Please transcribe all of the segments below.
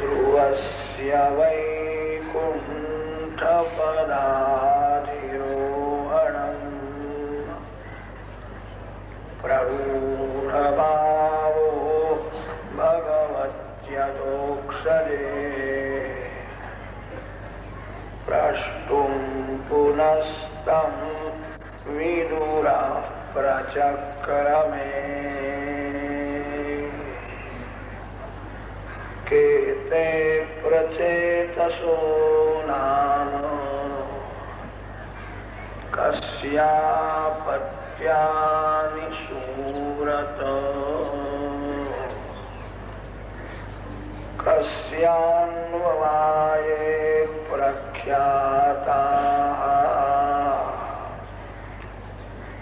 ध्रुवस्य वैकुण्ठपदाधिरोहणम् प्ररूढभावो भगवत्यतोक्षरे प्रष्टुं पुनस्तं विदुरः प्रचक्रमे ते प्रचेतसो नाम कस्यापत्यानि सूरत कस्यान्ववाये प्रख्याताः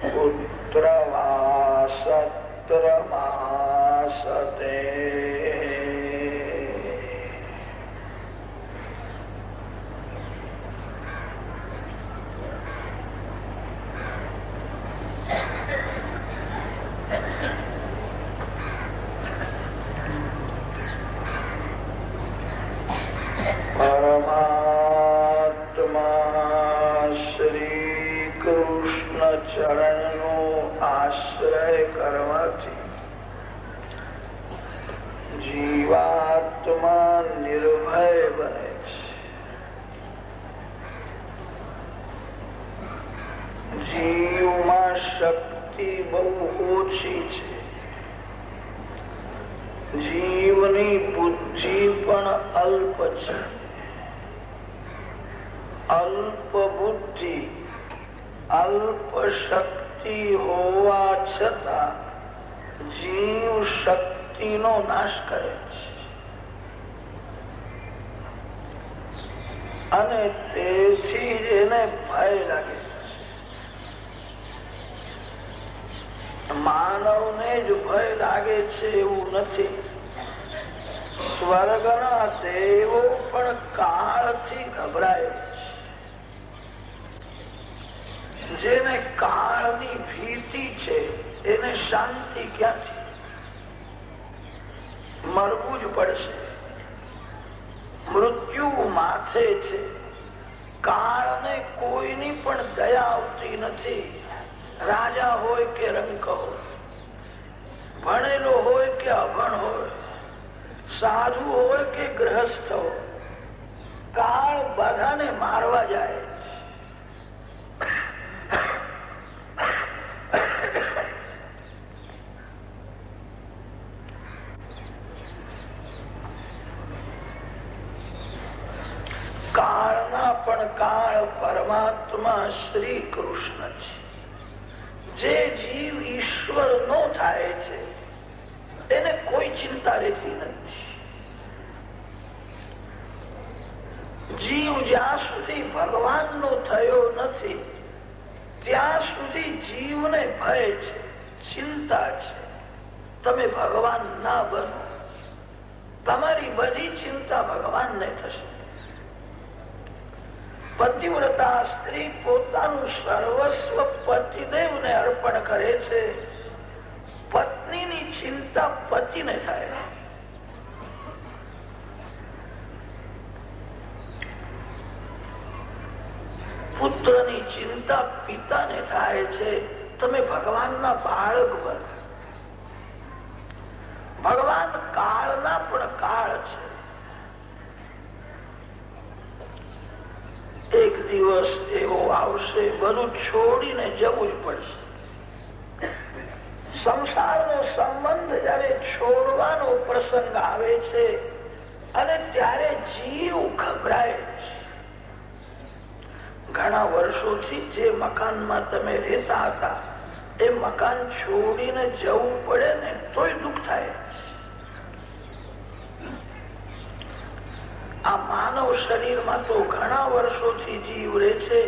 पुत्र वा सत्र मा सते જીવાત્મા નિર્ભય બને છે જીવમાં શક્તિ બહુ ઓછી છે. જીવની બુદ્ધિ પણ અલ્પ છે. અલ્પ બુદ્ધિ, અલ્પ શક્તિ હોવા છતાં જીવ શક્તિનો નાશ કરે છે. અને તેથી એને ભય લાગે છે. માનવને જ ભય લાગે છે એવું નથી. સ્વર્ગના દેવો પણ કાળથી ગભરાય જેને કાળની ભીતિ છે, એને શાંતિ ક્યાંથી? મરવું જ પડશે. મૃત્યુ માથે છે. કાળને કોઈની પણ દયા આવતી નથી. રાજા હોય કે રંક હોય, ભણેલો હોય કે અભણ હોય, સાધુ હોય કે ગ્રહસ્થ હોય, કાળ બધાને મારવા જાય કાળના પણ કાળ પરમાત્મા શ્રી કૃષ્ણ રહેતી નથી જીવ જ્યાં સુધી ભગવાન નો થયો નથી, ત્યાં સુધી જીવને ભય છે, ચિંતા છે. તમે ભગવાન ના બનો. તમારી બધી ચિંતા ભગવાનને થશે. પતિવ્રતા સ્ત્રી પોતાનું સર્વસ્વ પતિદેવને અર્પણ કરે છે. પત્નીની ચિંતા પતિને થાય. પુત્રની ચિંતા પિતાને થાય છે. તમે ભગવાનના બાળક બનો. ભગવાન કાળના પણ કાળ છે. એક દિવસ એવો આવશે, બધું છોડીને જવું જ પડશે. સંસારનો સંબંધ જયારે છોડવાનો પ્રસંગ આવે છે અને ત્યારે જીવ ગભરાય ઘણા વર્ષોથી જે મકાનમાં તમે રહેતા હતા, એ મકાન છોડીને જવું પડે ને તોય દુઃખ થાય. આ માનવ શરીરમાં તો ઘણા વર્ષોથી જીવ રહે છે,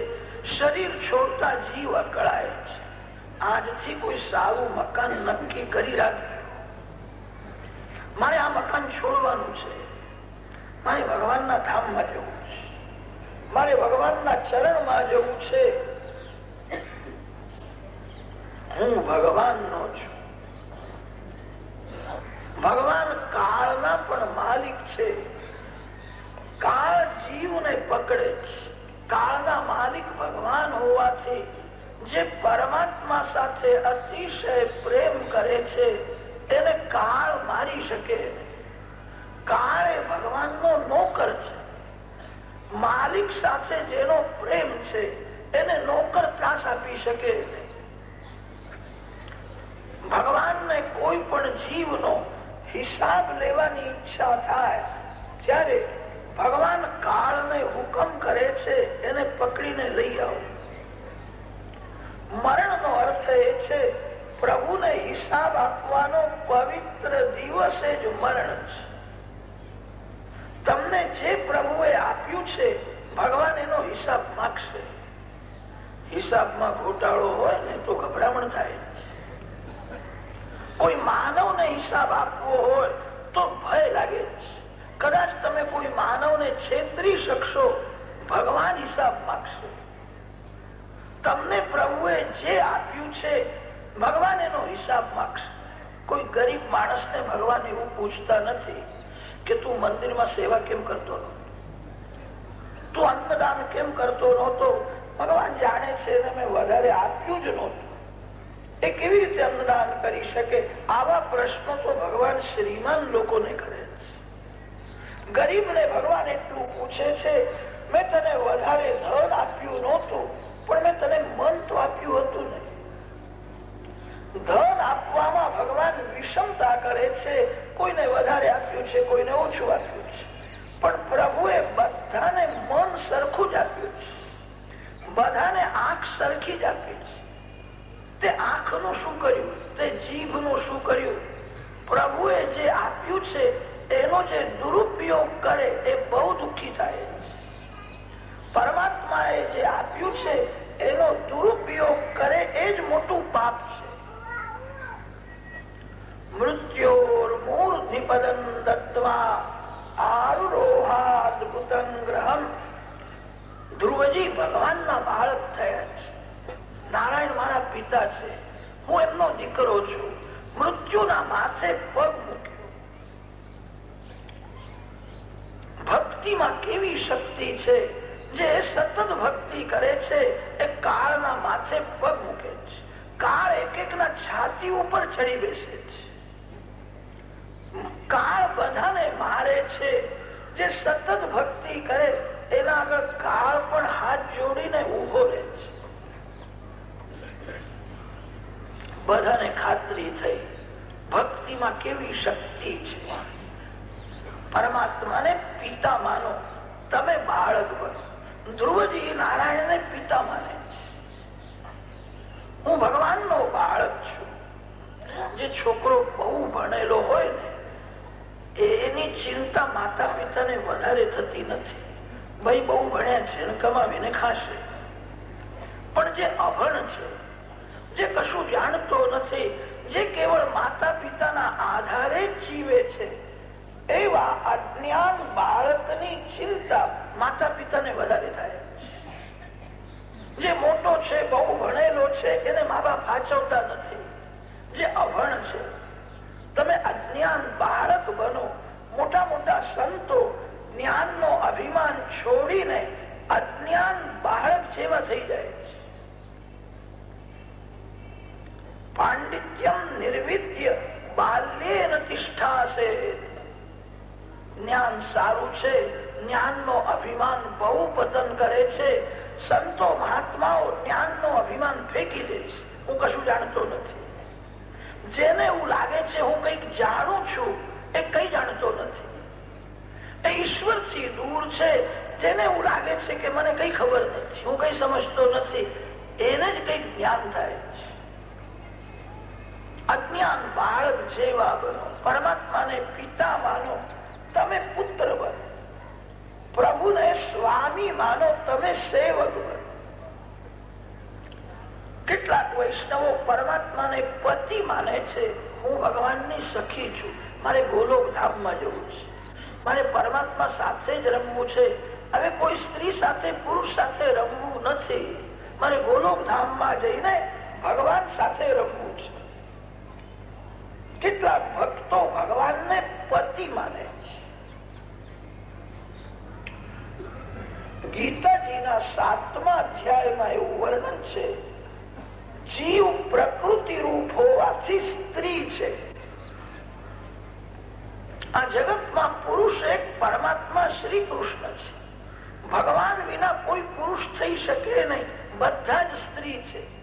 શરીર છોડતા જીવ અકળાય. આજથી કોઈ સારું મકાન નક્કી કરી રાખ્યું મારે આ મકાન છોડવાનું છે. મારે ભગવાનના ધામમાં જવું છે. મારે ભગવાનના ચરણમાં જવું છે. હું ભગવાનનો છું. ભગવાન કાળના પણ માલિક છે. કાળ જીવને પકડે છે. કાળના માલિક ભગવાન હોવાથી જે પરમાત્મા સાથે અતિશય પ્રેમ કરે છે, તેને કાળ મારી શકે. કાળ એ ભગવાનનો નોકર છે. માલિક સાથે જેનો પ્રેમ છે, એને નોકર ત્રાસ આપી શકે. ભગવાનને કોઈ પણ જીવનો હિસાબ લેવાની ઈચ્છા થાય, ત્યારે ભગવાન કાળને હુકમ કરે છે, એને પકડીને લઈ આવો. મરણ નો અર્થ એ છે, પ્રભુને હિસાબ આપવાનો પવિત્ર દિવસે જ મરણ છે. તમને જે પ્રભુએ આપ્યું છે, ભગવાન એનો હિસાબ માગશે. હિસાબમાં ઘોટાળો હોય ને તો ગભરામણ થાય. કોઈ માનવને હિસાબ આપવો હોય તો ભય લાગે કદાચ તમે કોઈ માનવને છેતરી શકશો, ભગવાન હિસાબ માગશે. તમને પ્રભુએ જે આપ્યું છે, ભગવાન એનો હિસાબ માગશે. કોઈ ગરીબ માણસને ભગવાન એવું પૂછતા નથી કે તું મંદિરમાં સેવા કેમ કરતો તું અન્નદાન કેમ કરતો નહોતો? ભગવાન જાણે છે મેં વધારે આપ્યું જ નહોતું. એ કેવી રીતે અન્નદાન કરી શકે? આવા પ્રશ્નો તો ભગવાન શ્રીમાન લોકોને કરે છે. ગરીબને ભગવાન એટલું પૂછે છે, મેં તને વધારે ધન આપ્યું નહોતું. પણ મેં તને મન તો આપ્યું હતું ને ધન આપવામાં ભગવાન વિષમતા કરે છે. કોઈને વધારે આપ્યું છે, કોઈને ઓછું આપ્યું છે. પણ પ્રભુએ બધાને મન સરખું જ આપ્યું છે. બધાને આંખ સરખી જ આપી છે. તે આંખનું શું કર્યું? તે જીભનું શું કર્યું? પ્રભુએ જે આપ્યું છે, એનો જે દુરુપયોગ કરે, એ બહુ દુઃખી થાય પરમાત્માએ જે આપ્યું છે, એનો દુરુપયોગ કરે એ જ મોટું પાપ છે. મૃત્યોર્મૂર્ધિપદમ દત્વા આરુરોહાદભુતં ગ્રહમ. ધ્રુવજી ભગવાનના બાળક થયા છે. નારાયણ મારા પિતા છે. હું એમનો દીકરો છું. મૃત્યુના માથે પગ મૂક્યો. ભક્તિમાં કેવી શક્તિ છે? જે સતત ભક્તિ કરે છે, એ કાળના માથે પગ મૂકે છે. કાળ એક એક ના છાતી ઉપર ચડી બેસે છે. કાળ બધાને મારે છે. જે સતત ભક્તિ કરે, એના આગળ કાળ પણ હાથ જોડીને ઊભો રહે છે. બધાને ખાતરી થઈ, ભક્તિમાં કેવી શક્તિ છે? પરમાત્માને પિતા માનો, તમે બાળક બનો. ધ્રુવજી નારાયણને પિતા માને હું ભગવાનનો બાળક છું. જે છોકરો બહુ ભણેલો હોય ને એની ચિંતા માતા પિતાને વધારે થતી નથી. ભાઈ બહુ ભણ્યા છે કમાવીને ખાશે. પણ જે અભણ છે, જે કશું જાણતો નથી, જે કેવળ માતા પિતાના આધારે જીવે છે એવા અજ્ઞાન બાળકની ચિંતા માતા પિતાને વધારે થાય. જે મોટો છે, બહુ ભણેલો છે, એને મા બાપ સાચવતા નથી. જે અભણ છે, તમે અજ્ઞાન બાળક બનો. મોટા મોટા સંતો જ્ઞાન નો અભિમાન છોડીને અજ્ઞાન બાળક જેવા થઈ જાય પાંડિત્યમ નિર્વિદ્ય બાલ્યેન તિષ્ઠાશે જ્ઞાન સારું છે જ્ઞાન નો અભિમાન બહુ પતન કરે છે. સંતો મહાત્માઓ જ્ઞાન નો અભિમાન ફેંકી દે છે. હું કશું જાણતો નથી. જેને એવું લાગે છે હું કંઈક જાણું છું, એ કઈ જાણતો નથી. એ ઈશ્વરથી દૂર છે. જેને એવું લાગે છે કે મને કઈ ખબર નથી. હું કઈ સમજતો નથી. એને જ કંઈક જ્ઞાન થાય છે. અજ્ઞાન બાળક જેવા બનો. પરમાત્માને પિતા માનો. તમે પુત્ર બનો. પ્રભુને સ્વામી માનો, તમે સેવક બનો. કેટલાક વૈષ્ણવો પરમાત્માને પતિ માને છે. હું ભગવાનની સખી છું. મારે ગોલોક ધામમાં જવું છે. મારે પરમાત્મા સાથે જ રમવું છે. હવે કોઈ સ્ત્રી સાથે, પુરુષ સાથે રમવું નથી. મારે ગોલોક ધામમાં જઈને ભગવાન સાથે રમવું છે. કેટલાક ભક્તો ભગવાનને પતિ માને છે ગીતાજીના સાતમા અધ્યાયમાં એવું વર્ણન છે, જીવ પ્રકૃતિ રૂપ હોવાથી સ્ત્રી છે. આ જગતમાં પુરુષ એક પરમાત્મા શ્રી કૃષ્ણ છે. ભગવાન વિના કોઈ પુરુષ થઈ શકે નહીં, બધા જ સ્ત્રી છે.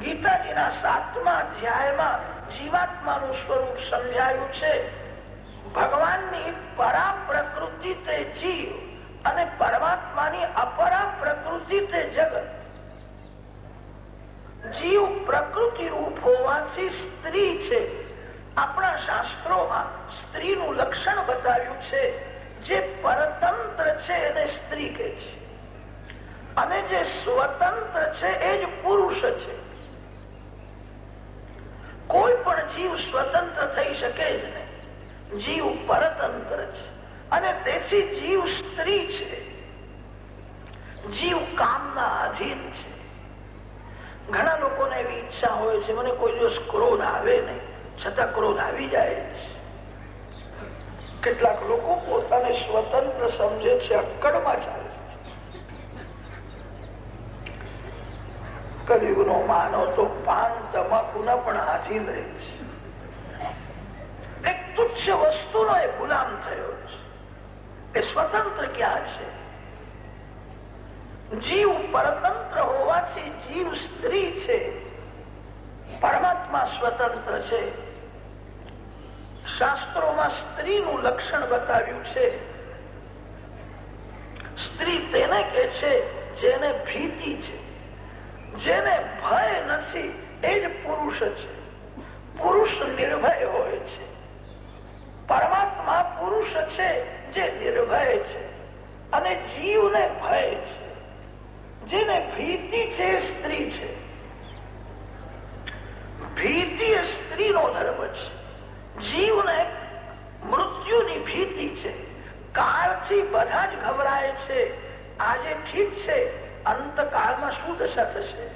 ગીતાજીના સાતમા અધ્યાયમાં જીવાત્માનું સ્વરૂપ સમજાયું છે, ભગવાનની પરા પ્રકૃતિ તે જીવ અને પરમાત્માની અપરા પ્રકૃતિ તે જગત. જીવ પ્રકૃતિ રૂપ હોવાથી સ્ત્રી છે. આપણા શાસ્ત્રોમાં સ્ત્રીનું લક્ષણ બતાવ્યું છે જે પરતંત્ર છે એને સ્ત્રી કહે છે. અને જે સ્વતંત્ર છે એ જ પુરુષ છે. કોઈ પણ જીવ સ્વતંત્ર થઈ શકે જ નહીં. જીવ પરતંત્ર છે. અને તેથી જીવ સ્ત્રી છે. જીવ કામના આધીન છે. ઘણા લોકોને એવી ઈચ્છા હોય છે, મને કોઈ દિવસ ક્રોધ આવે નહીં. છતાં ક્રોધ આવી જાય છે. કેટલાક લોકો પોતાને સ્વતંત્ર સમજે છે, અક્કડમાં ચાલે કલયુગ નો માનો તો પાન તમાકુના પણ આધીન રહે છે. એક તુચ્છ વસ્તુનો એ ગુલામ થયો. છે એ સ્વતંત્ર ક્યાં છે જીવ પરતંત્ર હોવાથી જીવ સ્ત્રી છે. પરમાત્મા સ્વતંત્ર છે. શાસ્ત્રોમાં સ્ત્રીનું લક્ષણ બતાવ્યું છે. સ્ત્રી તેને કે છે જેને ભીતિ છે. જેને ભય નથી, એ જ પુરુષ છે. પુરુષ નિર્ભય હોય છે. પરમાત્મા પુરુષ છે. જે નિર્ભય છે અને જીવને ભય છે, જેને ભીતિ છે સ્ત્રી છે. ભીતિ એ સ્ત્રીનો ધર્મ છે. જીવને મૃત્યુની ભીતિ છે. કાળથી બધા જ ગભરાય છે. આજે ઠીક છે, અંતકાળમાં શું દશા થશે?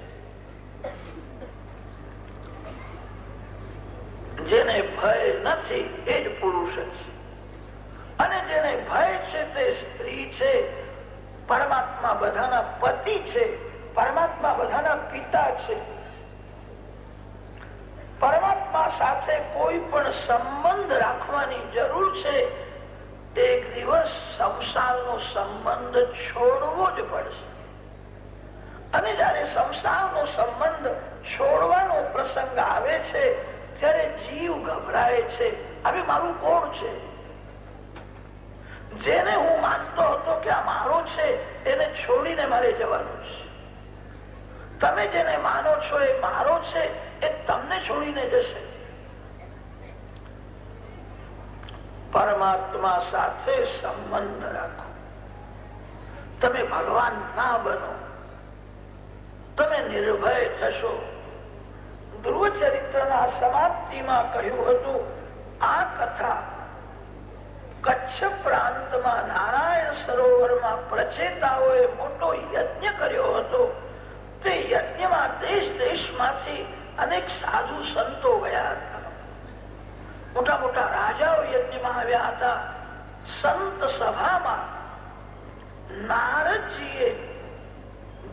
જેને ભય નથી, એ જ પુરુષ છે. અને જેને ભય છે તે સ્ત્રી છે, પરમાત્મા બધાના પતિ છે, પરમાત્મા બધાના પિતા છે. પરમાત્મા સાથે કોઈ પણ સંબંધ રાખવાની જરૂર છે, એક દિવસ સંસારનો સંબંધ છોડવો જ પડશે. અને જયારે સંસારનો સંબંધ છોડવાનો પ્રસંગ આવે છે ત્યારે જીવ ગભરાય છે હવે મારું કોણ છે? જેને હું માનતો હતો કે આ મારું છે, એને છોડીને મારે જવાનું છે. તમે જેને માનો છો એ મારો છે, એ તમને છોડીને જશે. પરમાત્મા સાથે સંબંધ રાખો. તમે ભગવાન ના બનો. તમે નિર્ભય થશો. ધ્રુવ ચરિત્રના સમાપ્તિમાં કહ્યું હતું, આ કથા કચ્છ પ્રાંતમાં નારાયણ સરોવરમાં પ્રચેતાઓએ મોટો યજ્ઞ કર્યો હતો. તે યજ્ઞમાં દેશ દેશમાંથી અનેક સાધુ સંતો ગયા હતા. મોટા મોટા રાજાઓ યજ્ઞમાં આવ્યા હતા. સંત સભામાં નારદજીએ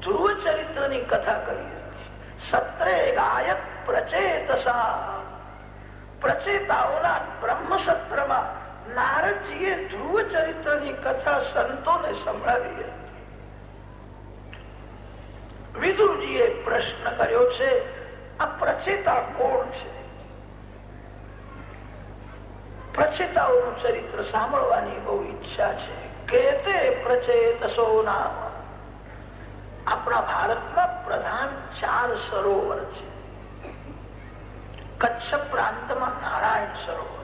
ધ્રુવ ચરિત્રની કથા કરી હતી. સત્રે ગાયક પ્રચેતસા. પ્રચેતાઓના બ્રહ્મ સત્રમાં નારદજીએ ધ્રુવ ચરિત્રની કથા સંતોને સંભળાવી હતી. વિદુરજીએ પ્રશ્ન કર્યો છે, આ પ્રચેતા કોણ છે? પ્રચેતાઓનું ચરિત્ર સાંભળવાની બહુ ઈચ્છા છે. કે તે પ્રચેતસો નામ આપણા ભારતમાં પ્રધાન ચાર સરોવર છે. કચ્છ પ્રાંતમાં નારાયણ સરોવર.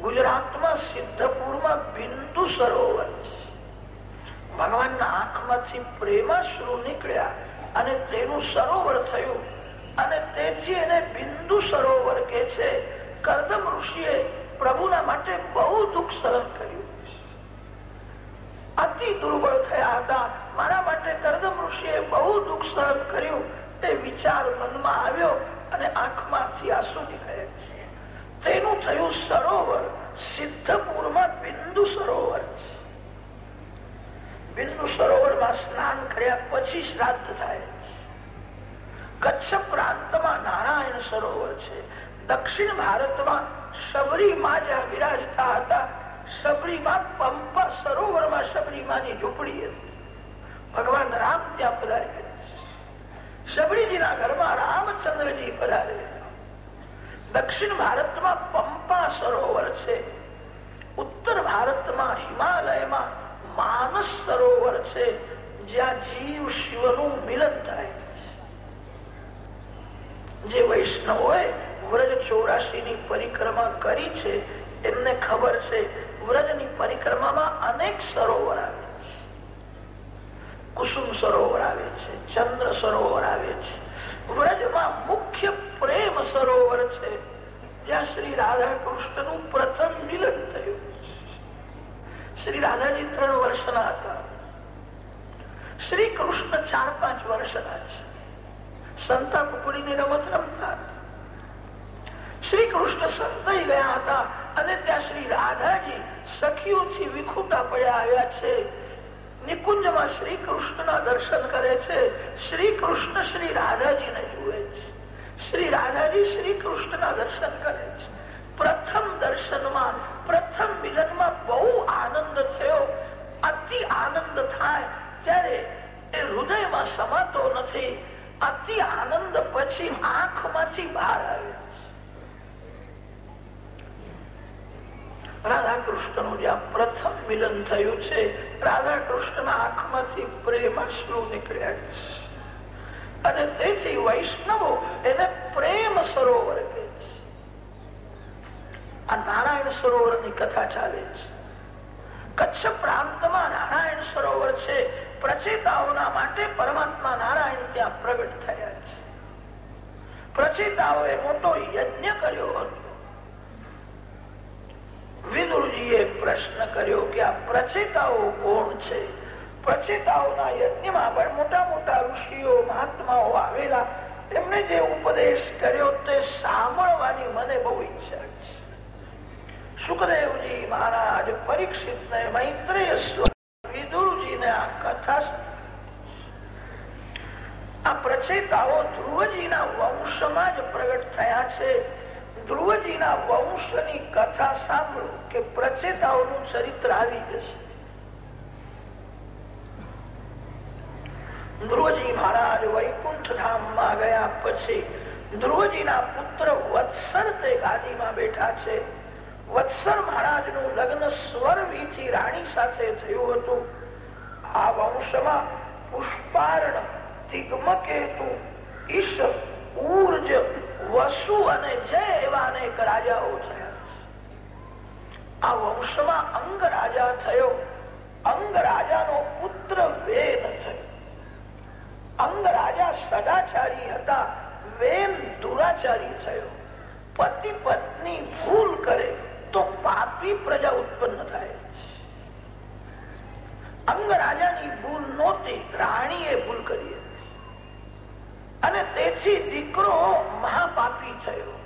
ગુજરાતમાં સિદ્ધપુરમાં બિંદુ સરોવર ભગવાનના આંખમાંથી પ્રેમાશ્રુ નીકળ્યા અને તેનું સરોવર થયું અને તેથી એને બિંદુ સરોવર કે છે કરદમ ઋષિએ પ્રભુના માટે બહુ દુઃખ સહન કર્યું અતિ દુર્બળ થયા હતા મારા માટે કરદમ ઋષિએ બહુ દુઃખ સહન કર્યું તે વિચાર મનમાં આવ્યો અને આંખમાંથી આંસુ નીકળ્યા તેનું થયું સરોવર. સિદ્ધપુરમાં બિંદુ સરોવર બિંદુ સરોવરમાં સ્નાન કર્યા પછી શ્રાદ્ધ થાય કચ્છ પ્રાંતમાં નારાયણ સરોવર છે. દક્ષિણ ભારતમાં સબરીમાં જ્યાં વિરાજતા હતા, શબરીમાં પંપા સરોવરમાં શબરીમાની ઝૂંપડી હતી. ભગવાન રામ ત્યાં પધારે શબરીજીના ઘરમાં રામચંદ્રજી પધારે દક્ષિણ ભારતમાં પંપા સરોવર છે. ઉત્તર ભારતમાં હિમાલયમાં માનસ સરોવર છે, જ્યાં જીવ શિવનું મિલન થાય. જે વૈષ્ણવોએ વ્રજ ચોરાશી ની પરિક્રમા કરી છે, એમને ખબર છે, વ્રજની પરિક્રમામાં અનેક સરોવર આવે છે. કુસુમ સરોવર આવે છે, ચંદ્ર સરોવર આવે છે. વ્રજમાં મુખ્ય પ્રેમ સરોવર છે, જ્યાં શ્રી રાધા કૃષ્ણનું પ્રથમ મિલન થયું. શ્રી રાધાજી ત્રણ વર્ષના હતા. શ્રી કૃષ્ણ ચાર પાંચ વર્ષના છે. સંતા કુકડીની રમત રમતા શ્રી કૃષ્ણ સંતાઈ ગયા હતા અને ત્યાં શ્રી રાધાજી સખીઓથી વિખુટા પડ્યા આવ્યા છે. નિકુંજમાં શ્રી કૃષ્ણના દર્શન કરે છે. શ્રી કૃષ્ણ શ્રી રાધાજીને જુએ છે. શ્રી રાધાજી શ્રી કૃષ્ણના દર્શન કરે છે. પ્રથમ દર્શનમાં, પ્રથમ મિલનમાં બહુ આનંદ થયો. અતિ આનંદ થાય ત્યારે એ હૃદયમાં સમાતો નથી. અતિ આનંદ પછી આંખમાંથી બહાર આવે. રાધા કૃષ્ણનું જ્યાં પ્રથમ મિલન થયું છે રાધા કૃષ્ણ આંખમાંથી પ્રેમ અશ્રુ નીકળ્યા છે. અને તેથી વૈષ્ણવો એને પ્રેમ સરોવર કહે છે. આ નારાયણ સરોવરની કથા ચાલે છે. કચ્છ પ્રાંતમાં નારાયણ સરોવર છે, પ્રચેતાઓના માટે પરમાત્મા નારાયણ ત્યાં પ્રગટ થયા છે. પ્રચેતાઓએ મોટો યજ્ઞ કર્યો હતો. વિદુરજીએ પ્રશ્ન કર્યો કે આ પ્રચેતાઓ કોણ છે? પ્રચેતાઓના યજ્ઞમાં પણ મોટા મોટા ઋષિઓ, મહાત્માઓ આવેલા. એમને જે ઉપદેશ કર્યો તે સાંભળવાની મને બહુ ઈચ્છા છે. સુખદેવજી મહારાજ પરીક્ષિત ને મૈત્રેય વિદુરજીને આ કથા આ પ્રચેતાઓ ધ્રુવજીના વંશમાં જ પ્રગટ થયા છે. ધ્રુવજીના વંશની કથા સાંભળો કે પ્રચેતાઓનું ચરિત્ર આવી જશે. ધ્રુવજી મહારાજ વૈકુંઠ ધામમાં ગયા પછી ધ્રુવજીના પુત્ર વત્સર તે ગાદીમાં બેઠા છે. વત્સર મહારાજનું લગ્ન સ્વરવીથી રાણી સાથે થયું હતું. આ વંશમાં પુષ્પાર્ણ, દિગ્મકેતુ, ઈશ ઉર્જ વસુ અને જય એવા અનેક રાજાઓ થયા આ વંશમાં અંગ રાજા થયો. અંગ રાજાનો પુત્ર વેદ થયો. અંગ રાજા સદાચારી હતા. વેન દુરાચારી થયો. પતિ પત્ની ભૂલ કરે તો પાપી પ્રજા ઉત્પન્ન થાય. અંગ રાજાની ભૂલ નહોતી, રાણીએ ભૂલ કરી અને તેથી દીકરો મહાપાપી થયો.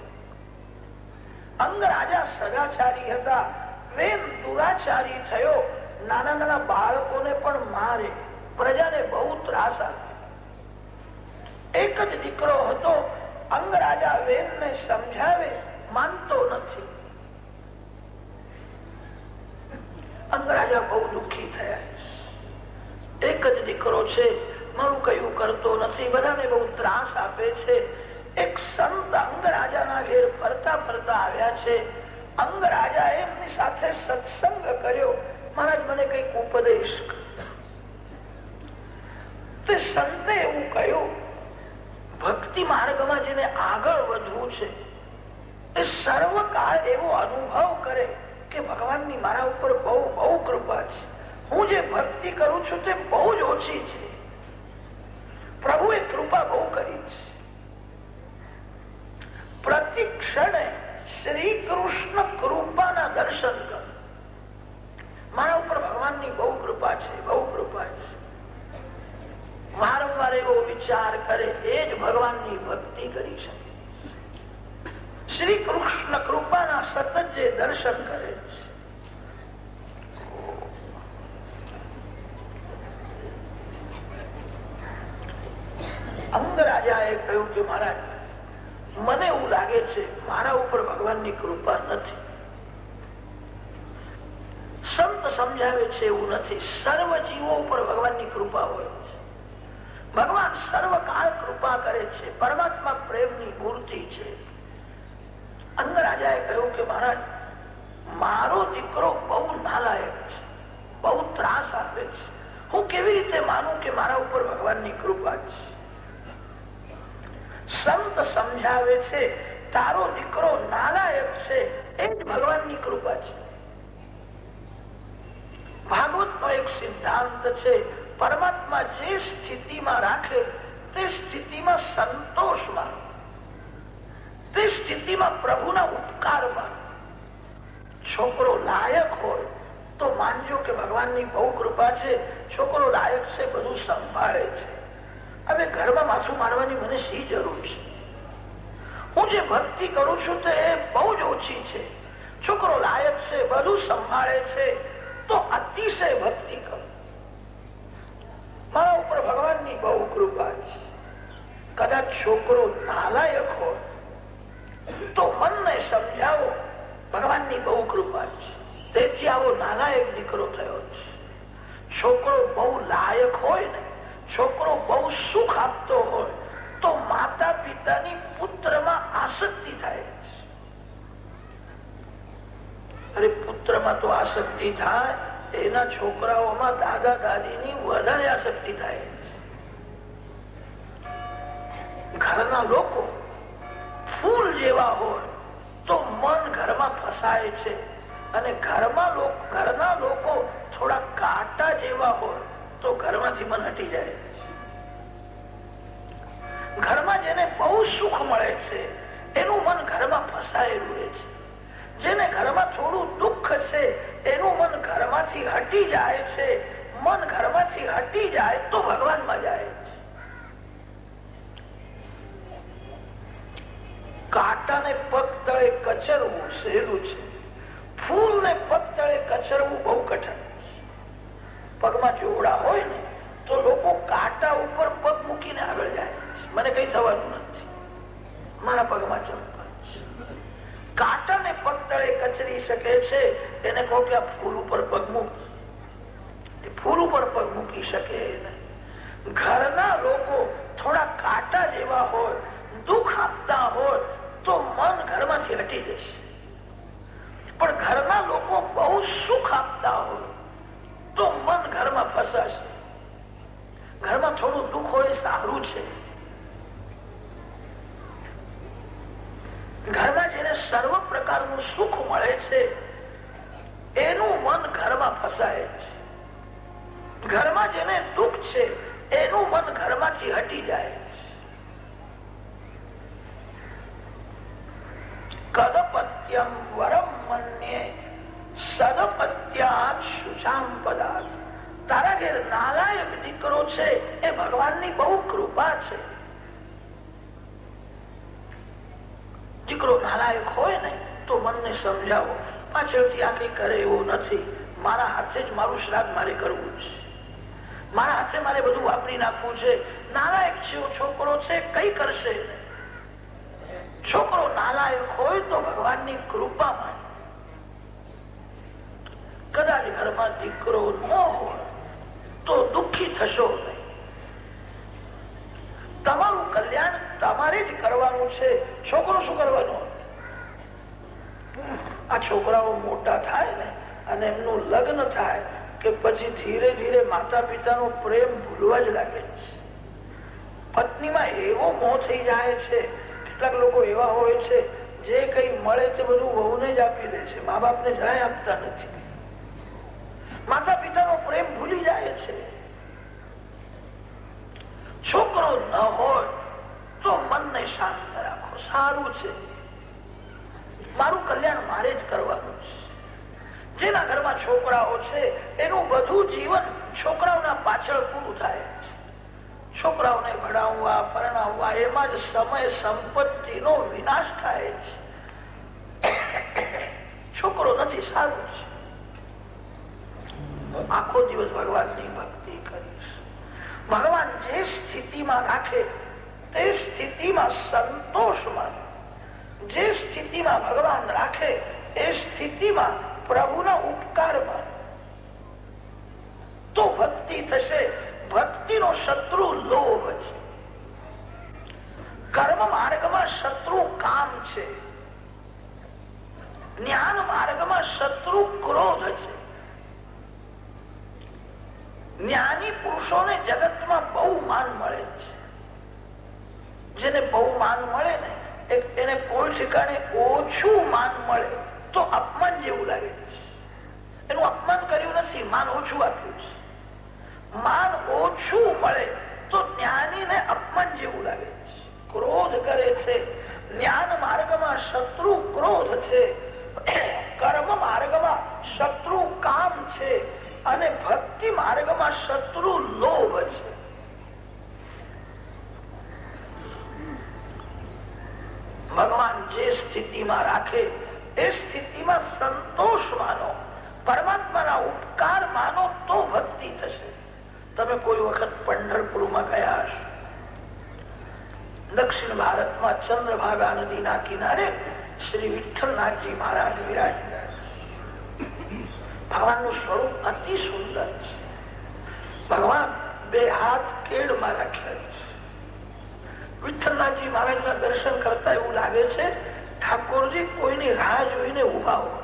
અંગરાજા સદાચારી હતા વેન દુરાચારી થયો, નાના નાના બાળકોને પણ મારે, પ્રજાને બહુ ત્રાસ આપે એક જ દીકરો હતો અંગ રાજા વેદ ને સમજાવે માનતો નથી. અંગરાજા બહુ દુઃખી થયા. એક જ દીકરો છે મારું કયું કરતો નથી. બધાને બહુ ત્રાસ આપે છે. એક સંત અંગરાજાના ઘેર ફરતા ફરતા આવ્યા છે. અંગરાજા એમની સાથે સત્સંગ કર્યો. મહારાજ, મને કંઈક ઉપદેશ તે સંતે એવું કહ્યું, ભક્તિ માર્ગમાં જેને આગળ વધવું છે એ સર્વકાળ એવો અનુભવ કરે કે ભગવાનની મારા ઉપર બહુ બહુ કૃપા છે. હું જે ભક્તિ કરું છું તે બહુ જ ઓછી છે. પ્રભુએ કૃપા બહુ કરી છે. પ્રતિ ક્ષણે શ્રી કૃષ્ણ કૃપાના દર્શન કર. મારા ઉપર ભગવાનની બહુ કૃપા છે, બહુ કૃપા છે. વારંવાર એવો વિચાર કરે એ જ ભગવાનની ભક્તિ કરી શકે. શ્રી કૃષ્ણ કૃપાના સતત જે દર્શન કરે રાજાએ કહ્યું કે મહારાજ, મને લાગે છે મારા ઉપર ભગવાનની કૃપા નથી. સંત સમજાવે છે એવું નથી. સર્વ જીવો ઉપર ભગવાનની કૃપા હોય છે. ભગવાન સર્વકાળ કૃપા કરે છે. પરમાત્મા પ્રેમની મૂર્તિ છે. અંગરાજાએ કહ્યું કે મહારાજ, મારો દીકરો બહુ નાલાયક છે. બહુ ત્રાસ આપે છે. હું કેવી રીતે માનું કે મારા ઉપર ભગવાનની કૃપા છે? સંત સમજાવે છે, તારો દીકરો નાલાયક છે, એ જ ભગવાનની કૃપા છે. ભાગવત નો એક સિદ્ધાંત છે, પરમાત્મા જે સ્થિતિમાં રાખે, તે સ્થિતિમાં સંતોષમાં, તે સ્થિતિમાં પ્રભુના ઉપકાર માનો છોકરો લાયક હોય, તો માનજો કે ભગવાનની બહુ કૃપા છે, છોકરો લાયક છે, બધું સંભાળે છે. હવે ઘરમાં માથું મારવાની મને શી જરૂર છે? હું જે ભક્તિ કરું છું તે બહુ જ ઓછી છે. છોકરો લાયક છે બધું સંભાળે છે, તો અતિશય ભક્તિ કરું. મારા ઉપર ભગવાનની બહુ કૃપા છે. કદાચ છોકરો નાલાયક હોય, તો મનને સમજાવો, ભગવાનની બહુ કૃપા છે. તેથી આવો નાલાયક દીકરો થયો છે. છોકરો બહુ લાયક હોય ને છોકરો બહુ સુખ આપતો હોય તો માતા પિતાની પુત્રમાં આસક્તિ થાય. અરે પુત્રમાં તો આસક્તિ થાય, એના છોકરાઓમાં દાદા દાદીની વધારે આસક્તિ થાય. ઘરના લોકો ફૂલ જેવા હોય તો મન ઘરમાં ફસાય છે. અને ઘરમાં ઘરના લોકો થોડા કાંટા જેવા હોય તો ઘરમાંથી મન હટી જાય. ઘરમાં જેને બહુ સુખ મળે છે, એનું મન ઘરમાં ફસાયેલું રહે છે. જેને ઘરમાં થોડું દુઃખ છે, એનું મન ઘરમાંથી હટી જાય છે. મન ઘરમાંથી હટી જાય તો ભગવાનમાં જાય કાંટાને પગ તળે કચરવું સહેલું છે. ફૂલ ને પગ તળે કચરવું બહુ કઠણ પગમાં જોડા હોય ને, તો લોકો કાંટા ઉપર પગ મૂકીને આગળ જાય. મને કઈ થવાનું નથી. મારા પગમાં ચંપલ કાંટાને પગ તળે કચરી શકે છે એને કહો કે આ ફૂલ ઉપર પગ મૂકી. ફૂલ ઉપર પગ મૂકી શકે ઘરના લોકો થોડા કાંટા જેવા હોય, દુઃખ આપતા હોય, તો મન ઘરમાંથી હટી જશે. ઘરમાંથી હટી જાય. કદપત્યમ વરમ મન્ય સદપત્યા સુશામ પદાર્થ. તારા ઘેર નાલાયક દીકરો છે, એ ભગવાનની બહુ કૃપા છે. દીકરો નાલાયક હોય ને, તો મનને સમજાવો. પાછળથી આ કઈ કરે એવો નથી. મારા હાથે જ મારું શ્રાદ્ધ મારે કરવું છે. મારા હાથે મારે બધું વાપરી નાખવું છે. છોકરો કઈ કરશે? છોકરો નાલાયક હોય તો ભગવાનની કૃપામાં. કદાચ ઘરમાં દીકરો ન હોય, તો દુઃખી થશો તમારું કલ્યાણ તમારે જ કરવાનું છે. છોકરો શું કરવાનું? આ છોકરાઓ મોટા થાય ને, અને એમનું લગ્ન થાય, કે પછી ધીરે ધીરે માતા પિતાનો પ્રેમ ભૂલવા જ લાગે છે પત્નીમાં એવો મોહ થઈ જાય છે. કેટલાક લોકો એવા હોય છે, જે કઈ મળે તે બધું વહુને જ આપી દે છે. મા બાપ ને જરાય આપતા નથી. માતા પિતાનો પ્રેમ ભૂલી જાય છે. છોકરો ન હોય તો મનને શાંત રાખો. સારું છે. મારું કલ્યાણ મારે જ કરવાનું છે. જેના ઘરમાં છોકરાઓ છે, એનું બધું જીવન છોકરાઓના પાછળ પૂરું થાય. છોકરાઓને ભણાવવા, પરણાવવા, એમાં જ સમય સંપત્તિનો વિનાશ થાય છે. છોકરો નથી, સારું છે. આખો દિવસ ભગવાનની ભક્તિ કરીશ. ભગવાન જે સ્થિતિમાં રાખે, તે સ્થિતિમાં સંતોષ માનો જે સ્થિતિમાં ભગવાન રાખે, એ સ્થિતિમાં પ્રભુના ઉપકારમાં. તો ભક્તિ થશે. ભક્તિનો શત્રુ લોભ છે. કર્મ માર્ગમાં શત્રુ કામ છે. જ્ઞાન માર્ગમાં શત્રુ ક્રોધ છે. જ્ઞાની પુરુષોને જગતમાં બહુ માન મળે છે. જેને બહુ માન મળે ને એને કોઈ ઠેકાણે ઓછું માન મળે તો અપમાન જેવું લાગે છે. એનું અપમાન કર્યું નથી, માન ઓછું આપ્યું છે. માન ઓછું મળે તો જ્ઞાનીને અપમાન જેવું લાગે છે. ક્રોધ કરે છે. જ્ઞાન માર્ગમાં શત્રુ ક્રોધ છે. કર્મ માર્ગમાં શત્રુ કામ છે. અને ભક્તિ માર્ગમાં શત્રુ લોભ છે. ભગવાન જે સ્થિતિમાં રાખે, એ સ્થિતિમાં સંતોષ માનો. પરમાત્માના ઉપકાર માનો તો ભક્તિ થશે. તમે કોઈ વખત પંઢરપુરમાં ગયા હશો? દક્ષિણ ભારતમાં ચંદ્રભાગા નદીના કિનારે શ્રી વિઠ્ઠલનાથજી મહારાજ વિરાજ ભગવાનનું સ્વરૂપ અતિ સુંદર છે. ભગવાન બે હાથ કેડમાં રાખ્યા છે. વિઠ્ઠલનાથજી મહારાજના દર્શન કરતા એવું લાગે છે, ઠાકોરજી કોઈની રાહ જોઈને ઊભા હોય.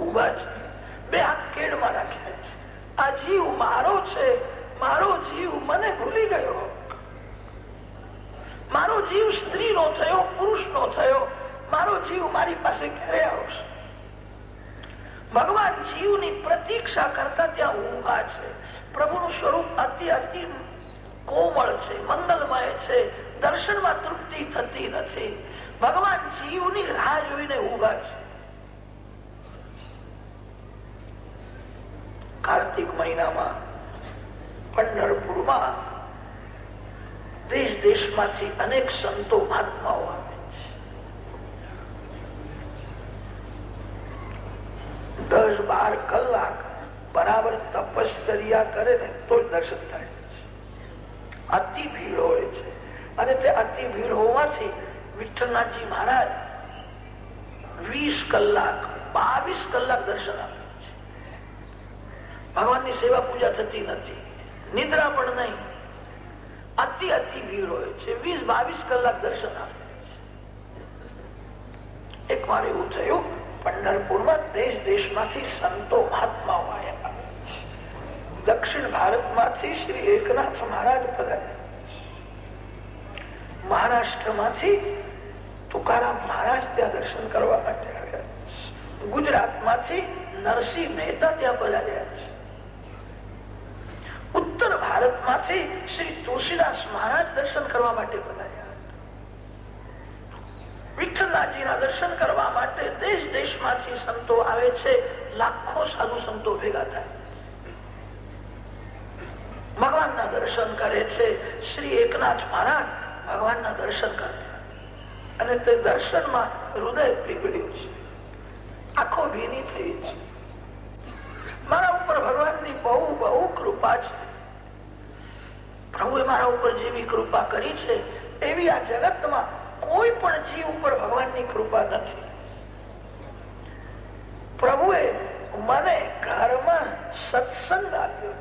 ઊભા છે બે હાથ કેડમાં રાખ્યા આ જીવ મારો છે. મારો જીવ મને ભૂલી ગયો. મારો જીવ સ્ત્રી નો થયો પુરુષ નો થયો. મારો જીવ મારી પાસે ઘરે આવશે. ભગવાન જીવની પ્રતીક્ષા કરતા ત્યાં ઊંઘા છે. પ્રભુનું સ્વરૂપ અતિ અતિ કોમળ છે, મંગલમય છે. દર્શનમાં તૃપ્તિ થતી નથી. ભગવાન જીવની રાહ જોઈને ઊભા છે. કાર્તિક મહિનામાં પંઢરપુરમાં દેશ દેશમાંથી અનેક સંતો મહાત્માઓ આવે છે. દસ બાર કલાક બરાબર તપશ્ચર્યા કરે ને તો દર્શન થાય અતિ ભીડ હોય છે. અને તે અતિ ભીડ હોવાથી વિઠ્ઠલનાથજી મહારાજ વીસ કલાક, બાવીસ કલાક દર્શન આપે છે. ભગવાનની સેવા પૂજા થતી નથી. નિદ્રા પણ નહીં. અતિ અતિ ભીડ હોય છે. વીસ બાવીસ કલાક દર્શન આપે એક વાર એવું થયું, પંઢરપુરમાં દેશ દેશમાંથી સંતો મહાત્માઓ દક્ષિણ ભારતમાંથી શ્રી એકનાથ મહારાજ પધાર્યા. મહારાષ્ટ્રમાંથી તુકારામ મહારાજ ત્યાં દર્શન કરવા માટે આવ્યા. ગુજરાતમાંથી નરસિંહ મહેતા ત્યાં પધાર્યા છે. ઉત્તર ભારતમાંથી શ્રી તુલસીદાસ મહારાજ દર્શન કરવા માટે વિઠ્ઠલનાથજીના દર્શન કરવા માટે દેશ દેશમાંથી સંતો આવે છે. લાખો સાધુ સંતો ભેગા થાય. ભગવાનના દર્શન કરે છે. શ્રી એકનાથ મહારાજ ભગવાનના દર્શન કરે. અને તે દર્શનમાં હૃદય પીગળ્યું છે. આખો ભીની થઈ છે. ઉપર ભગવાનની બહુ બહુ કૃપા છે. પ્રભુએ મારા ઉપર જેવી કૃપા કરી છે, એવી આ જગતમાં કોઈ પણ જીવ ઉપર ભગવાનની કૃપા નથી. પ્રભુએ મને ઘરમાં સત્સંગ આપ્યો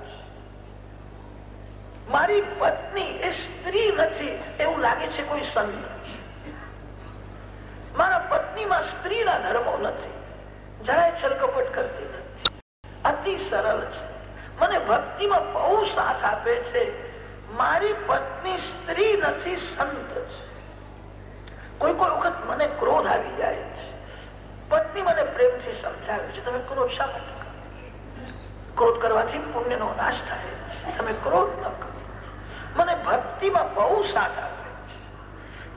મારી પત્ની એ સ્ત્રી નથી, એવું લાગે છે કોઈ સંત મારા પત્નીમાં સ્ત્રીના ધર્મો નથી. જરાય છલકપટ કરતી અતિ સરળ છે. મને ભક્તિમાં બહુ સાથ આપે છે. મારી પત્ની સ્ત્રી નથી, સંત છે. કોઈ કોઈ વખત મને ક્રોધ આવી જાય છે. પત્ની મને પ્રેમથી સમજાવે છે. તમે ક્રોધ શા માટે ક્રોધ કરવાથી પુણ્યનો નાશ થાય તમે ક્રોધ ન કરો. મને ભક્તિમાં બહુ સાથ આપે છે.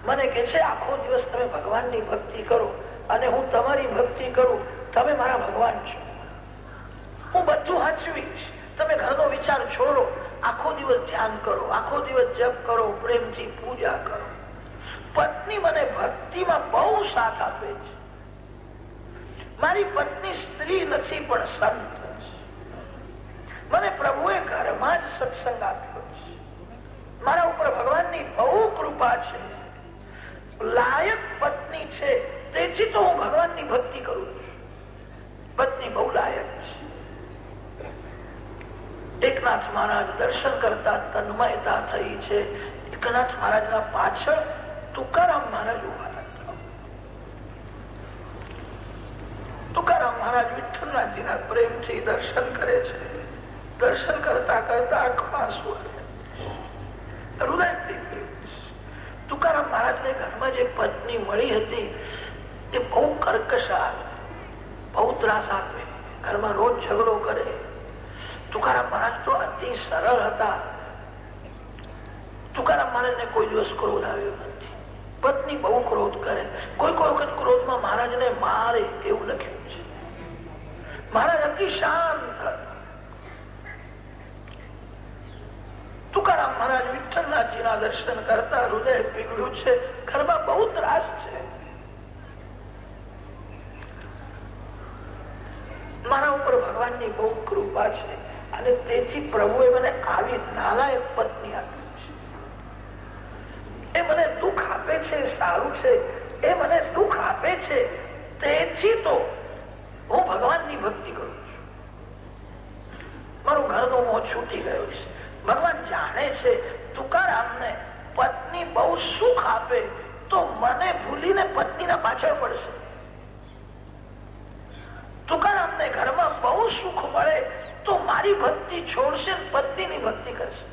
મને કે છે, આખો દિવસ તમે ભગવાનની ભક્તિ કરો અને હું તમારી ભક્તિ કરું. તમે મારા ભગવાન છો. હું બધું હાચવીશ તમે ઘરનો વિચાર છોડો. આખો દિવસ ધ્યાન કરો. આખો દિવસ જપ કરો. પ્રેમથી પૂજા કરો. પત્ની મને ભક્તિમાં બહુ સાથ આપે છે. મારી પત્ની સ્ત્રી નથી, પણ સંત મને પ્રભુએ ઘરમાં જ સત્સંગ આપ્યો મારા ઉપર ભગવાનની બહુ કૃપા છે. લાયક પત્ની છે. તેથી તો હું ભગવાનની ભક્તિ કરું છું. પત્ની બહુ લાયક છે. એકનાથ મહારાજ દર્શન કરતા તન્મયતા થઈ છે. એકનાથ મહારાજ ના પાછળ તુકારામ મહારાજ ઊભા તુકારામ મહારાજ વિઠ્ઠલનાથજીના પ્રેમથી દર્શન કરે છે. દર્શન કરતા કરતા આંખમાં હૃદયથી તુકારામ મહારાજને ઘરમાં જે પત્ની મળી હતી તે બહુ કર્કશા બહુ ત્રાસ આપે ઘરમાં રોજ ઝઘડો કરે તુકારામ મહારાજ તો અતિ સરળ હતા તુકારામ મહારાજ ને કોઈ દિવસ ક્રોધ આવ્યો નથી પત્ની બહુ ક્રોધ કરે કોઈ કોઈ વખત ક્રોધમાં મહારાજને મારે એવું લખ્યું છે. મહારાજ અતિ શાંત તુકારામ મહારાજ વિઠ્ઠલનાથજીના દર્શન કરતા હૃદય પીગળ્યું છે. ઘરમાં બહુ ત્રાસ છે. મારા ઉપર ભગવાનની બહુ કૃપા છે. અને તેથી પ્રભુએ મને આવી નાલાયક પત્ની આપી છે. એ મને દુઃખ આપે છે, સારું છે. એ મને દુઃખ આપે છે. તેથી તો હું ભગવાનની ભક્તિ કરું મારું ઘરનો મોં છૂટી ગયો છે. ભગવાન જાણે છે, તુકારામને પત્ની બહુ સુખ આપે, તો મને ભૂલીને પત્નીના પાછળ પડશે. તુકારામને ઘરમાં બહુ સુખ મળે તો મારી ભક્તિ છોડશે પત્નીની ભક્તિ કરશે.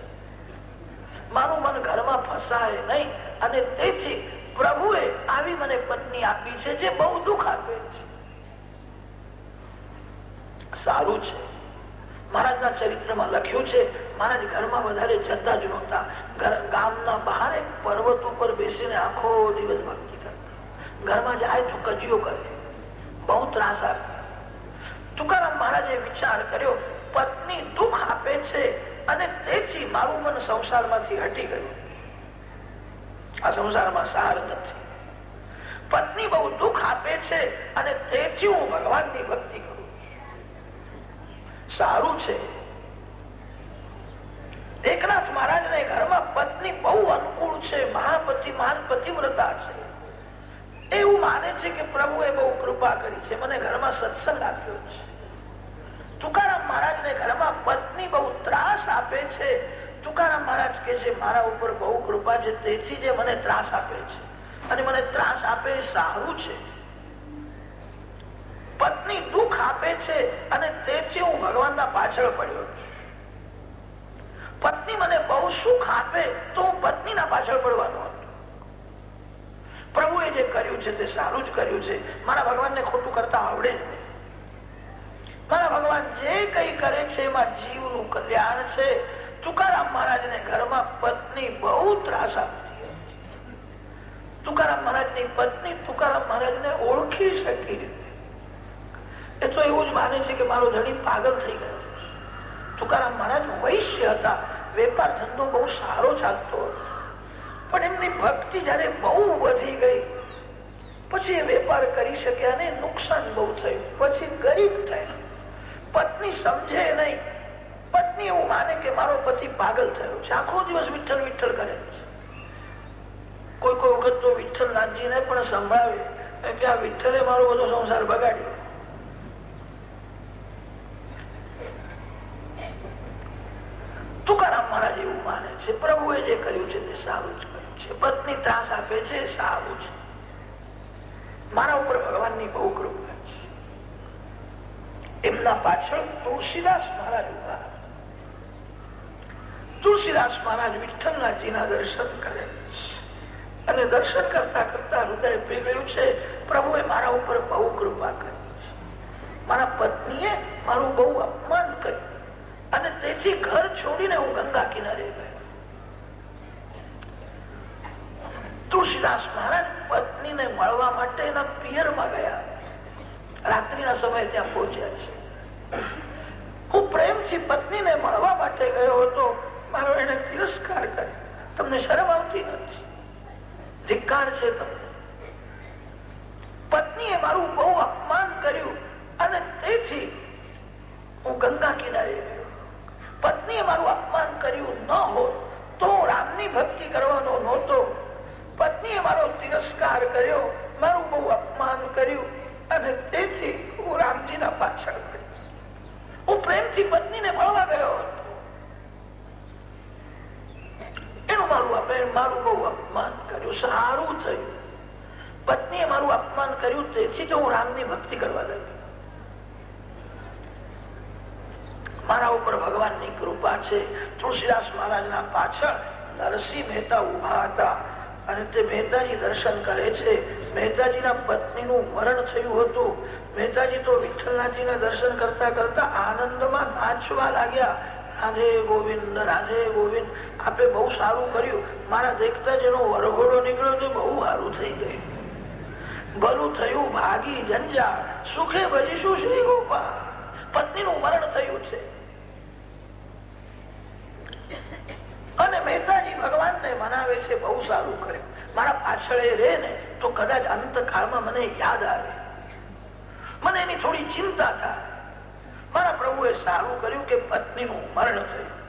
મારું મન ઘરમાં ફસાય નહીં અને તેથી પ્રભુએ આવી મને પત્ની આપી છે જે બહુ દુઃખ આપે છે. સારું છે. મહારાજના ચરિત્રમાં લખ્યું છે, મહારાજ ઘરમાં વધારે જતા જ નહોતા. ગામના બહાર એક પર્વત ઉપર બેસીને આખો દિવસ ભક્તિ કરતા. ઘરમાં જાય તો કજીઓ કરે. બહુ ત્રાસ આપે તુકારામ મહારાજે વિચાર કર્યો પત્ની દુઃખ આપે છે અને તેથી મારું મન સંસારમાંથી હટી ગયું. આ સંસારમાં સાર નથી. પત્ની બહુ દુઃખ આપે છે અને તેથી હું ભગવાનની ભક્તિ કરું સારું છે. એકનાથ મહારાજ ને ઘરમાં પત્ની બહુ અનુકૂળ છે, મહાપતિ, મહાન પતિવ્રતા છે. એવું માને છે કે પ્રભુએ બહુ કૃપા કરી છે. મને ઘરમાં સત્સંગ આપ્યો છે. તુકારામ મહારાજ ને ઘરમાં પત્ની બહુ ત્રાસ આપે છે. તુકારામ મહારાજ કે છે, મારા ઉપર બહુ કૃપા છે, તેથી જે મને ત્રાસ આપે છે. અને મને ત્રાસ આપે સારું છે. પત્ની દુઃખ આપે છે અને તેથી હું ભગવાનના પાછળ પડ્યો છું. પત્ની મને બહુ સુખ આપે તો હું પત્નીના પાછળ પડવાનો હતો. પ્રભુએ જે કર્યું છે તે સારું જ કર્યું છે. મારા ભગવાનને ખોટું કરતા આવડે જ નહીં. મારા ભગવાન જે કઈ કરે છે, એમાં જીવનું કલ્યાણ છે. તુકારામ મહારાજ ને ઘરમાં પત્ની બહુ ત્રાસ આપતી તુકારામ મહારાજની પત્ની તુકારામ મહારાજ ને ઓળખી શકી એ તો એવું જ માને છે કે મારો ધણી પાગલ થઈ ગયો તુકારામ મહારાજ વૈશ્ય હતા. વેપાર ધંધો બહુ સારો ચાલતો પણ એમની ભક્તિ જયારે બહુ વધી ગઈ, પછી એ વેપાર કરી શક્યા ને નુકસાન બહુ થયું. પછી ગરીબ થયા. પત્ની સમજે નહીં. પત્ની એવું માને કે મારો પતિ પાગલ થયો છે. આખો દિવસ વિઠ્ઠલ વિઠ્ઠલ કરે કોઈ કોઈ વખત તો વિઠ્ઠલનાથજી ને પણ સંભળાવે કે આ વિઠ્ઠલે મારો બધો સંસાર બગાડ્યો. તુકારામ મહારાજ એવું માને છે, પ્રભુએ જે કર્યું છે તે સારું જ કર્યું છે. પત્ની ત્રાસ આપે છે સારું છે. મારા ઉપર ભગવાનની બહુ કૃપા એમના પાછળ તુલસીદાસ મહારાજ ઊભા તુલસીદાસ મહારાજ વિઠ્ઠલનાથજીના દર્શન કરે અને દર્શન કરતા કરતા હૃદય પીગળ્યું છે. પ્રભુએ મારા ઉપર બહુ કૃપા કરી. મારા પત્નીએ મારું બહુ અપમાન કર્યું અને તેથી ઘર છોડીને હું ગંગા કિનારે ગયો. તુલસીદાસ મહારાજ પત્નીને મળવા માટે એના પિયરમાં ગયા. રાત્રિના સમયે ત્યાં પહોંચ્યા છે. હું પ્રેમથી પત્નીને મળવા માટે ગયો હતો. મારો એને તિરસ્કાર કર્યો. તમને શરમ આવતી નથી. ધિક્કાર છે તમને. પત્નીએ મારું બહુ અપમાન કર્યું અને તેથી હું ગંગા કિનારે ગયો. પત્નીએ મારું અપમાન કર્યું ન હોત તો રામની ભક્તિ કરવાનો નહોતો. પત્ની પત્નીએ મારો તિરસ્કાર કર્યો, મારું બહુ અપમાન કર્યું અને તેથી હું રામજીના પાછળ હું પ્રેમથી પત્નીને ભણવા ગયો એનું મારું મારું બહુ અપમાન કર્યું, સારું થયું. પત્નીએ મારું અપમાન કર્યું તેથી જો હું રામની ભક્તિ કરવા લાગ્યો મારા ઉપર ભગવાનની કૃપા છે. તુલસીદાસ મહારાજના પાછળ નરસિંહ મહેતા ઊભા હતા અને તે મહેતાજી દર્શન કરે છે. મહેતાજીના પત્નીનું મરણ થયું હતું. મહેતાજી તો વિઠ્ઠલનાથજીના દર્શન કરતા કરતા આનંદમાં નાચવા લાગ્યા. રાધે ગોવિંદ રાધે ગોવિંદ, આપે બહુ સારું કર્યું. મારા દેખતા જેનો વરઘોડો નીકળ્યો તે બહુ સારું થઈ ગયું. ભલું થયું, ભાગી જંજા સુખે ભજીશું શ્રી ગોપા પત્ની નું મરણ થયું છે. અને મહેતાજી ભગવાન ને મનાવે છે, બહુ સારું કર્યું. મારા પાછળ રે ને, તો કદાચ અંતકાળમાં મને યાદ આવે. મને એની થોડી ચિંતા થાય. મારા પ્રભુએ સારું કર્યું કે પત્નીનું મરણ થયું.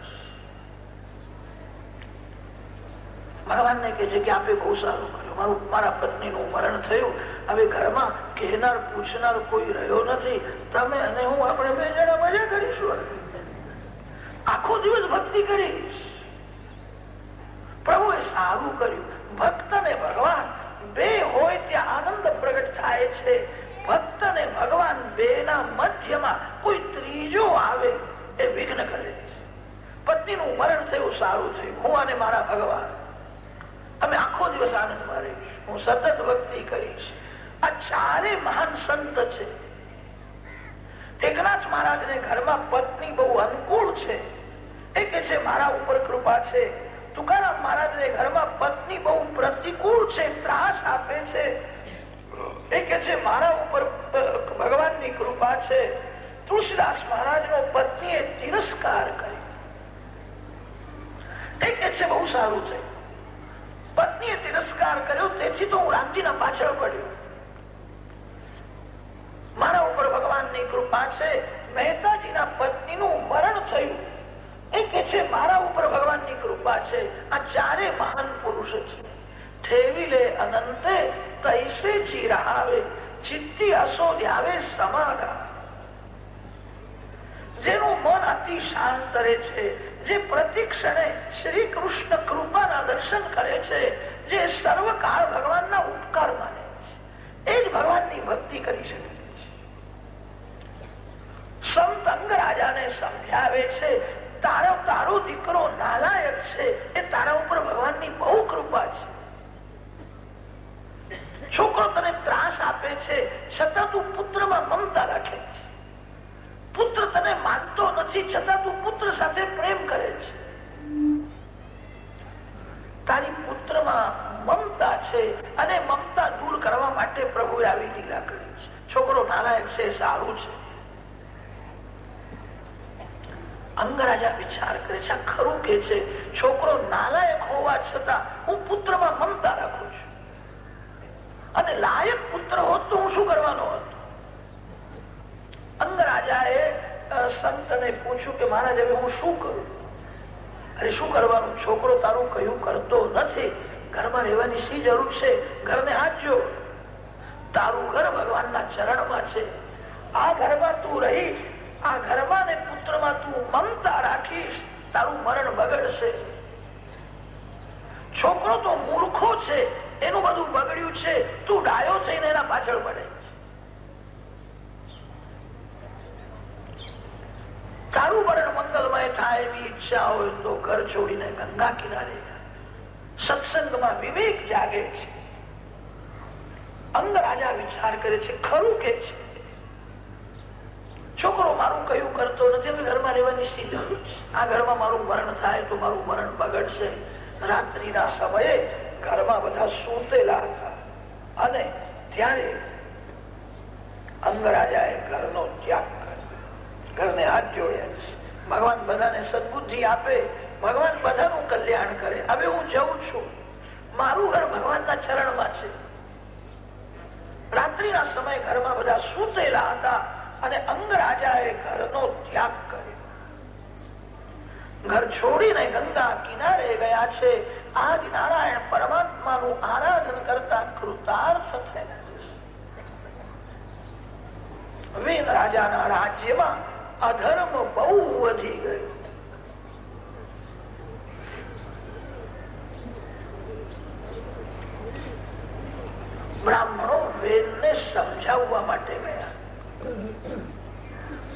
ભગવાનને કે છે કે આપે બહુ સારું કર્યું. મારું, મારા પત્નીનું મરણ થયું. હવે ઘરમાં કહેનાર, પૂછનાર કોઈ રહ્યો નથી. તમે અને હું આપણે બે જણા મજા કરીશું આખો દિવસ ભક્તિ કરીશ. પ્રભુએ સારું કર્યું. ભક્ત ને ભગવાન બે હોય ત્યાં આનંદ પ્રગટ થાય છે. ભક્ત ને ભગવાન બે ના મધ્યમાં કોઈ ત્રીજો આવે એ વિઘ્ન કરે છે. પત્નીનું મરણ થયું, સારું થયું. હું અને મારા ભગવાન અમે આખો દિવસ આનંદમાં રહીશ હું સતત ભક્તિ કરીશ આ ચારે મહાન સંત છે. એકનાથ મહારાજ ને ઘરમાં પત્ની બહુ અનુકૂળ છે. એ કે છે, મારા ઉપર કૃપા છે. તુકારામ મહારાજ ને ઘરમાં પત્ની બહુ પ્રતિકૂળ છે, ત્રાસ આપે છે. મારા ઉપર ભગવાનની કૃપા છે, તુલસીદાસ મહારાજ પત્નીનું મરણ થયું. એ કે છે મારા ઉપર ભગવાનની કૃપા છે, આ ચારે મહાન પુરુષ છે. અનંતે તૈસે ચિરાવે ચિત્તી અસોધ્યાવે સમાગા. જેનું મન અતિ શાંત રહે છે, જે પ્રતિક્ષણે શ્રી કૃષ્ણ કૃપાના દર્શન કરે છે, જે સર્વકાળ ભગવાનના ઉપકાર માને છે. એ જ ભગવાનની ભક્તિ કરી શકે છે. સંત અંગ રાજાને સમજાવે છે, તારો તારો દીકરો આપે છે, છતાં તું પુત્રમાં મમતા રાખે છે. પુત્ર તને માનતો નથી, છતાં તું પુત્ર સાથે પ્રેમ કરે છે. તારી પુત્રમાં મમતા છે અને મમતા દૂર કરવા માટે પ્રભુએ આવી લીલા કરી છે. છોકરો નાલાયક છે, સારું છે. અંગરાજા વિચાર કરે છે ખરું કે છે, છોકરો નાલાયક હોવા છતાં હું પુત્રમાં મમતા રાખું છું. અને લાયક પુત્ર હોત તો હું શું કરવાનો હતો? અંગરાજાએ સંતને પૂછ્યું કે મહારાજ, હવે હું શું કરું? અરે, શું કરવાનું? છોકરો તારું કયું કરતો નથી. ઘરમાં રહેવાની શી જરૂર છે? ઘરને હાચજો તારું ઘર ભગવાનના ચરણમાં છે. આ ઘરમાં તું રહીશ આ ઘરમાં ને પુત્રમાં તું મમતા રાખીશ. તારું મરણ બગડશે. છોકરો તો મૂર્ખો છે. એનું બધું બગડ્યું છે. તું ડાયો થઈને એના પાછળ પડે અંગ રાજા વિચાર કરે છે, ખરું કે છોકરો મારું કયું કરતો નથી ઘરમાં રહેવાની શી જરૂર છે. આ ઘરમાં મારું મરણ થાય તો મારું મરણ બગડશે. રાત્રિના સમયે ઘરમાં બધા સૂતેલા હતા. અને ત્યારે અંગરાજાએ ઘરનો ત્યાગ કર્યો. ઘરને હાથ જોડ્યા ભગવાન બધાને સદબુદ્ધિ આપે. ભગવાન બધાનું કલ્યાણ કરે. હવે હું જઉં છું. મારું ઘર ભગવાનના ચરણમાં છે. રાત્રિના સમય ઘરમાં બધા સૂતેલા હતા અને અંગરાજાએ ઘરનો ત્યાગ કર્યો. ઘર છોડીને ગંગા કિનારે ગયા છે. આજ નારાયણ પરમાત્માનું આરાધન કરતા કૃતાર્થ થયેલા વેદ રાજાના રાજ્યમાં અધર્મ બહુ વધી ગયો. બ્રાહ્મણો વેદ ને સમજાવવા માટે ગયા.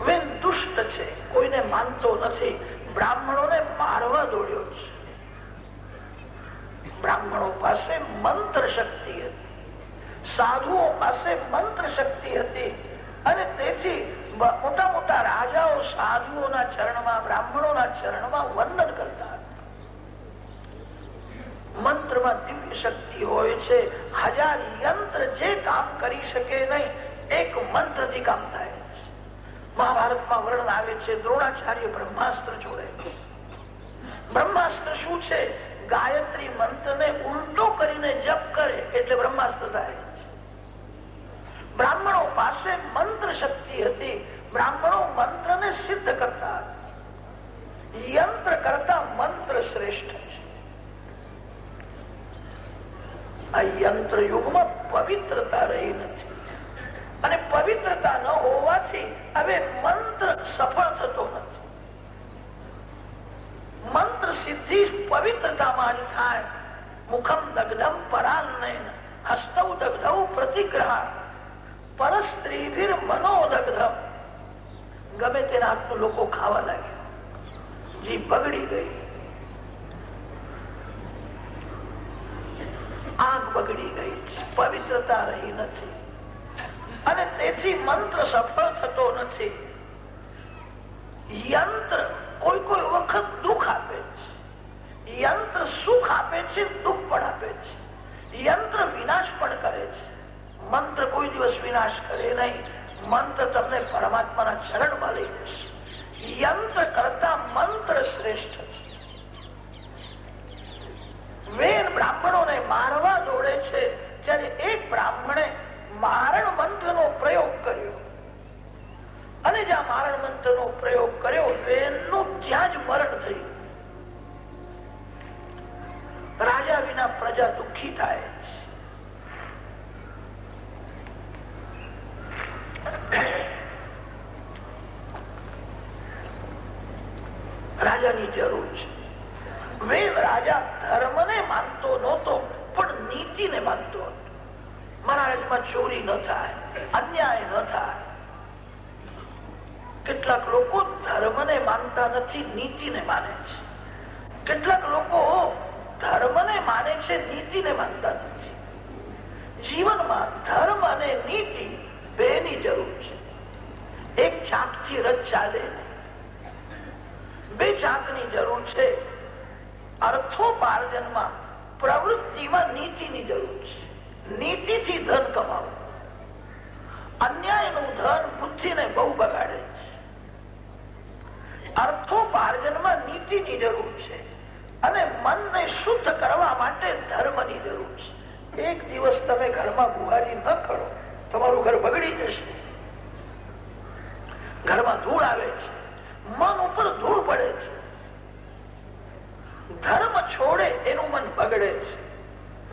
વેદ દુષ્ટ છે. કોઈને માનતો નથી. બ્રાહ્મણોને મારવા દોડ્યો છે. બ્રાહ્મણો પાસે મંત્ર શક્તિ હતી. સાધુઓ પાસે મંત્ર શક્તિ હતી. અને તેથી મોટા મોટા રાજાઓ સાધુઓના ચરણમાં, બ્રાહ્મણોના ચરણમાં વંદન કરતા મંત્રમાં દિવ્ય શક્તિ હોય છે. હજાર યંત્ર જે કામ કરી શકે નહીં, એક મંત્રથી કામ થાય. મહાભારતમાં વર્ણન આવે છે, દ્રોણાચાર્ય બ્રહ્માસ્ત્ર જોડે. બ્રહ્માસ્ત્ર શું છે? ગાયત્રી મંત્રને ઉલટો કરીને જપ કરે એટલે બ્રહ્માસ્ત્ર થાય બ્રાહ્મણો પાસે મંત્ર શક્તિ હતી. બ્રાહ્મણો મંત્રને સિદ્ધ કરતા યંત્ર કરતા મંત્ર શ્રેષ્ઠ છે. આ યંત્ર યુગમાં પવિત્રતા રહી નથી. અને પવિત્રતા ન હોવાથી હવે મંત્ર સફળ થતો નથી. મંત્ર સિદ્ધિ પવિત્રતામાં થાય મુખમ દગ્ધમ પરાન્ને હસ્તૌ દગ્ધૌ પ્રતિગ્રહ પરસ્ત્રીભીર મનોદગ્ધમ ગમે તેના હાથનું લોકો ખાવા લાગ્યા જી બગડી ગઈ આંખ બગડી ગઈ પવિત્રતા રહી નથી અને તેથી મંત્ર સફળ થતો નથી યંત્ર કોઈ કોઈ વખત દુઃખ આપે છે. યંત્ર સુખ આપે છે, દુઃખ પણ આપે છે. યંત્ર વિનાશ પણ કરે છે. મંત્ર કોઈ દિવસ વિનાશ કરે નહીં. મંત્ર તમને પરમાત્માના ચરણમાં લઈ જશે. યંત્ર કરતા મંત્ર શ્રેષ્ઠ છે. વેર બ્રાહ્મણોને મારવા દોડે છે. ત્યારે એક બ્રાહ્મણે મારણ મંત્ર નો પ્રયોગ કર્યો અને જ્યાં મારણ મંત્ર નો પ્રયોગ કર્યો, એનું ત્યાં જ મરણ થયું. રાજા વિના પ્રજા દુઃખી થાય. રાજાની જરૂર છે. વેદ રાજા ધર્મ ને માનતો નહોતો, પણ નીતિને માનતો હતો. મારા રાજમાં ચોરી ન થાય, અન્યાય ન થાય. કેટલાક લોકો ધર્મને માનતા નથી, નીતિને માને છે. કેટલાક લોકો ધર્મને માને છે, નીતિને માનતા નથી. જીવનમાં ધર્મ અને નીતિ બેની જરૂર છે. એક ચાકથી રથ ચાલે. બે ચાકની જરૂર છે. અર્થોપાર્જનમાં, પ્રવૃત્તિમાં નીતિની જરૂર છે. નીતિથી ધન કમાવું. અન્યાયનું ધન બુદ્ધિને બહુ બગાડે છે. અર્થોપાર્જનમાં નીતિની જરૂર છે અને મનને શુદ્ધ કરવા માટે ધર્મની જરૂર છે. એક દિવસ તમે ઘરમાં બુહારી ન કરો, તમારું ઘર બગડી જશે. ઘરમાં ધૂળ આવે છે, મન ઉપર ધૂળ પડે છે. ધર્મ છોડે એનું મન બગડે છે.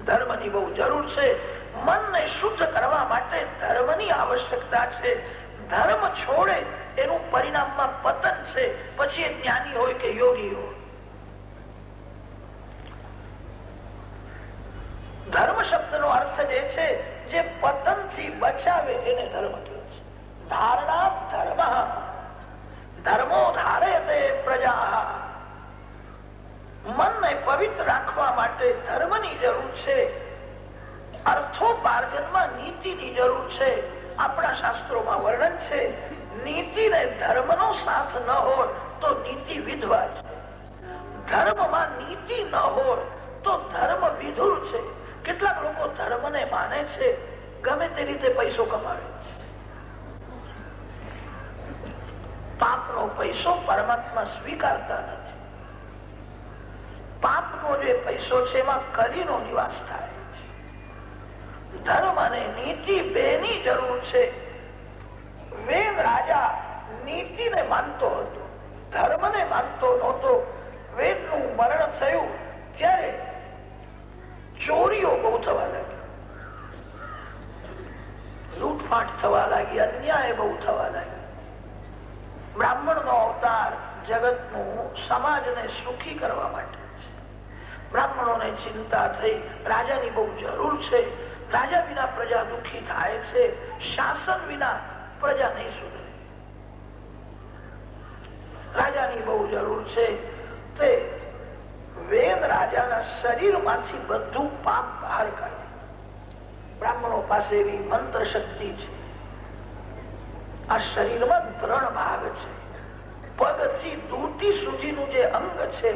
ધર્મની બહુ જરૂર છે, મનને શુદ્ધ કરવા માટે ધર્મની આવશ્યકતા છે. ધર્મ છોડે એનું પરિણામમાં પતન છે. પછી એ જ્ઞાની હોય કે યોગી હોય. ધર્મ શબ્દ નો અર્થ જે છે, જે પતનથી બચાવે એને ધર્મ કહે છે. ધારણા ધર્મ. ધર્મો ધારે તે પ્રજા. મનને પવિત્ર રાખવા માટે ધર્મની જરૂર છે. અર્થોપાર્જનમાં નીતિની જરૂર છે. આપણા શાસ્ત્રોમાં વર્ણન છે. નીતિ ને ધર્મનો સાથ ન હોય તો નીતિ વિધવા છે. ધર્મમાં નીતિ ન હોય તો ધર્મ વિધુર છે. કેટલાક લોકો ધર્મને માને છે, ગમે તે રીતે પૈસો કમાવે છે. પાપનો પૈસો પરમાત્મા સ્વીકારતા નથી. પાપનો જે પૈસો છે, એમાં કરીનો નિવાસ થાય છે. ધર્મ અને નીતિ બેની જરૂર છે. વેદ રાજા નીતિને માનતો હતો, ધર્મને માનતો નહોતો. વેદનું મરણ થયું ત્યારે ચોરીઓ બહુ થવા લાગી. લૂંટફાટ થવા લાગી, અન્યાય બહુ થવા લાગી. બ્રાહ્મણ નો અવતાર જગતનું સમાજને સુખી કરવા માટે બ્રાહ્મણોને ચિંતા થઈ, રાજાની બહુ જરૂર છે. રાજા વિના પ્રજા દુઃખી થાય છે. શાસન વિના પ્રજા નહીં સુધરે રાજાની બહુ જરૂર છે. તે વેદ રાજાના શરીરમાંથી બધું પાપ બહાર કાઢે. બ્રાહ્મણો પાસે એવી મંત્ર શક્તિ છે. આ શરીરમાં ત્રણ ભાગ છે. પગથી દૂટી સુધીનું જે અંગ છે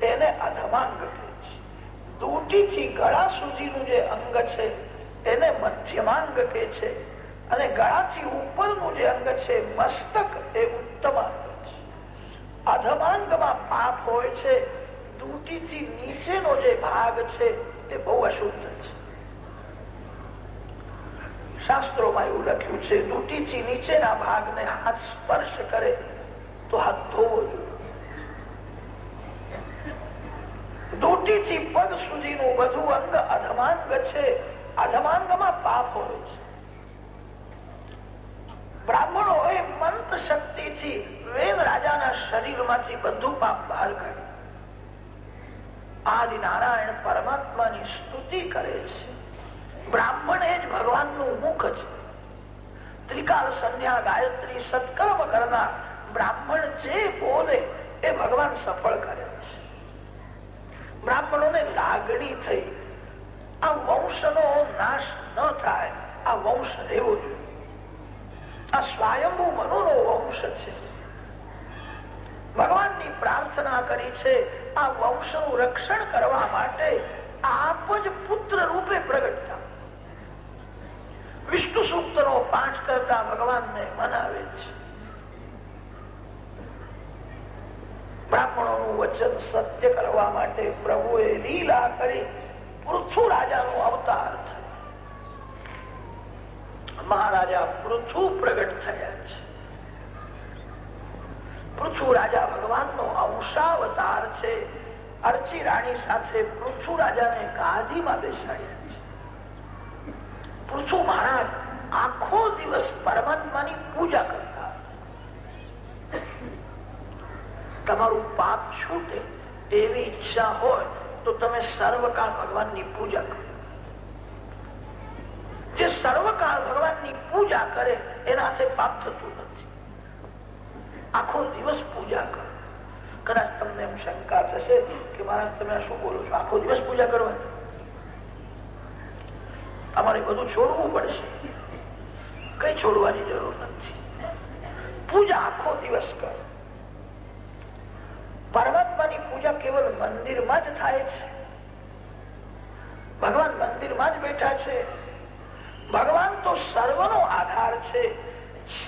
તેને અધમાંગ કહે છે. દૂટીથી ગળા સુધીનું જે અંગ છે, એને મધ્યમાંગ કહે છે. અને ગળાથી ઉપરનું જે અંગ છે, મસ્તક એ ઉત્તમ અંગ છે. અધમાંગમાં પાપ હોય છે દૂટીથી નીચેનો જે ભાગ છે, તે બહુ અશુદ્ધ છે. શાસ્ત્રોમાં એવું લખ્યું છે દૂટીથી નીચેના ભાગને હાથ સ્પર્શ કરે તો હાથ ધોવો જોઈએ દૂટીથી પગ સુધીનું બધું અંગ અધમાંગ છે. અધમાંગમાં પાપ હોય છે. બ્રાહ્મણો એ મંત શક્તિથી વેદ રાજાના શરીરમાંથી બધું પાપ બહાર કાઢ્યું આદિ નારાયણ પરમાત્માની સ્તુતિ કરે છે. બ્રાહ્મણ એ જ ભગવાનનું મુખ છે. ત્રિકાલ સંધ્યા ગાયત્રી સત્કર્મ કરનાર બ્રાહ્મણ જે બોલે એ ભગવાન સફળ કરે છે. બ્રાહ્મણોને લાગણી થઈ. આ વંશનો નાશ ન થાય. આ વંશ રહેવો જોઈએ. આ સ્વયંભૂ વંશ છે. ભગવાનની પ્રાર્થના કરી છે, આ વંશનું રક્ષણ કરવા માટે આપ જ પુત્ર રૂપે પ્રગટતા. વિષ્ણુ સૂક્ત નો પાઠ કરતા ભગવાનને મનાવે છે. બ્રાહ્મણોનું વચન સત્ય કરવા માટે પ્રભુએ લીલા કરી પૃથુ રાજાનો અવતાર થયો મહારાજા પૃથુ પ્રગટ થયા છે. પૃથુ રાજા ભગવાનનો અંશાવતાર છે. અર્ચી રાણી સાથે પૃથુ રાજાને ગાદીમાં બેસાડ્યા છે. પૃથુ મહારાજ આખો દિવસ પરમાત્માની પૂજા કરતા તમારું પાપ છૂટે એવી ઈચ્છા હોય તો તમે સર્વકાળ ભગવાનની પૂજા કરો. જે સર્વકાળ ભગવાનની પૂજા કરે એનાથી પાપ થતું નથી. આખો દિવસ પૂજા કરો. કદાચ તમને એમ શંકા થશે કે મહારાજ, તમે શું બોલો છો? આખો દિવસ પૂજા કરવાની? તમારે બધું છોડવું પડશે. કઈ છોડવાની જરૂર નથી. પૂજા આખો દિવસ કરો. પરમાત્માની પૂજા કેવલ મંદિરમાં જ થાય છે. ભગવાન મંદિરમાં જ બેઠા છે. ભગવાન તો સર્વનો આધાર છે.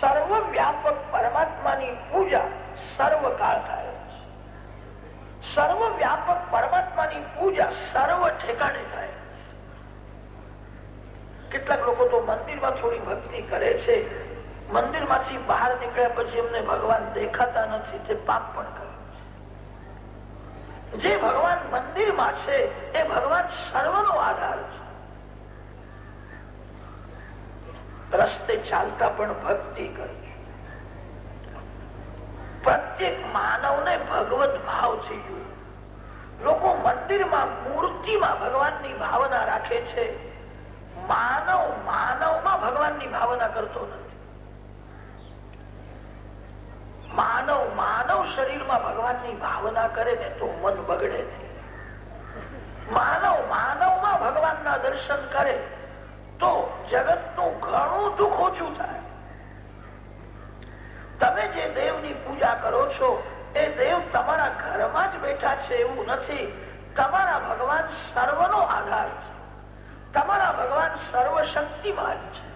સર્વ વ્યાપક પરમાત્માની પૂજા સર્વકાળ થાય સર્વ વ્યાપક પરમાત્માની પૂજા સર્વ ઠેકાણે થાય કેટલાક લોકો તો મંદિરમાં થોડી ભક્તિ કરે છે. મંદિરમાંથી બહાર નીકળ્યા પછી એમને ભગવાન દેખાતા નથી, તે પાપ પણ કરે જે ભગવાન મંદિરમાં છે, એ ભગવાન સર્વનો આધાર છે. રસ્તે ચાલતા પણ ભક્તિ કરી પ્રત્યેક માનવને ભગવત ભાવ છે લોકો મંદિરમાં મૂર્તિમાં ભગવાનની ભાવના રાખે છે. માનવ માનવમાં ભગવાનની ભાવના કરતો નથી. માનવ માનવ શરીરમાં ભગવાનની ભાવના કરે ને તો મન બગડે નહીં માનવ માનવમાં ભગવાનના દર્શન કરે તો જગતનું ઘણું દુઃખ ઓછું થાય. તમે જે દેવની પૂજા કરો છો, એ દેવ તમારા ઘરમાં જ બેઠા છે એવું નથી. તમારા ભગવાન સર્વનો આધાર છે. તમારા ભગવાન સર્વશક્તિમાન છે.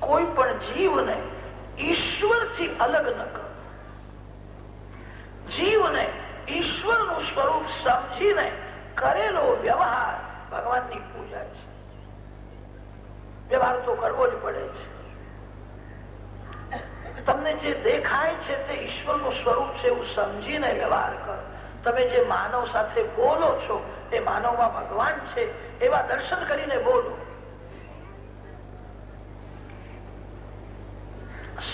કોઈ પણ જીવને ઈશ્વરથી અલગ ન કરો. જીવને ઈશ્વરનું સ્વરૂપ સમજીને કરેલો વ્યવહાર ભગવાનની પૂજા છે. વ્યવહાર તો કરવો જ પડે છે. તમને જે દેખાય છે તે ઈશ્વરનું સ્વરૂપ છે એવું સમજીને વ્યવહાર કરો. તમે જે માનવ સાથે બોલો છો, એ માનવમાં ભગવાન છે, એવા દર્શન કરીને બોલો.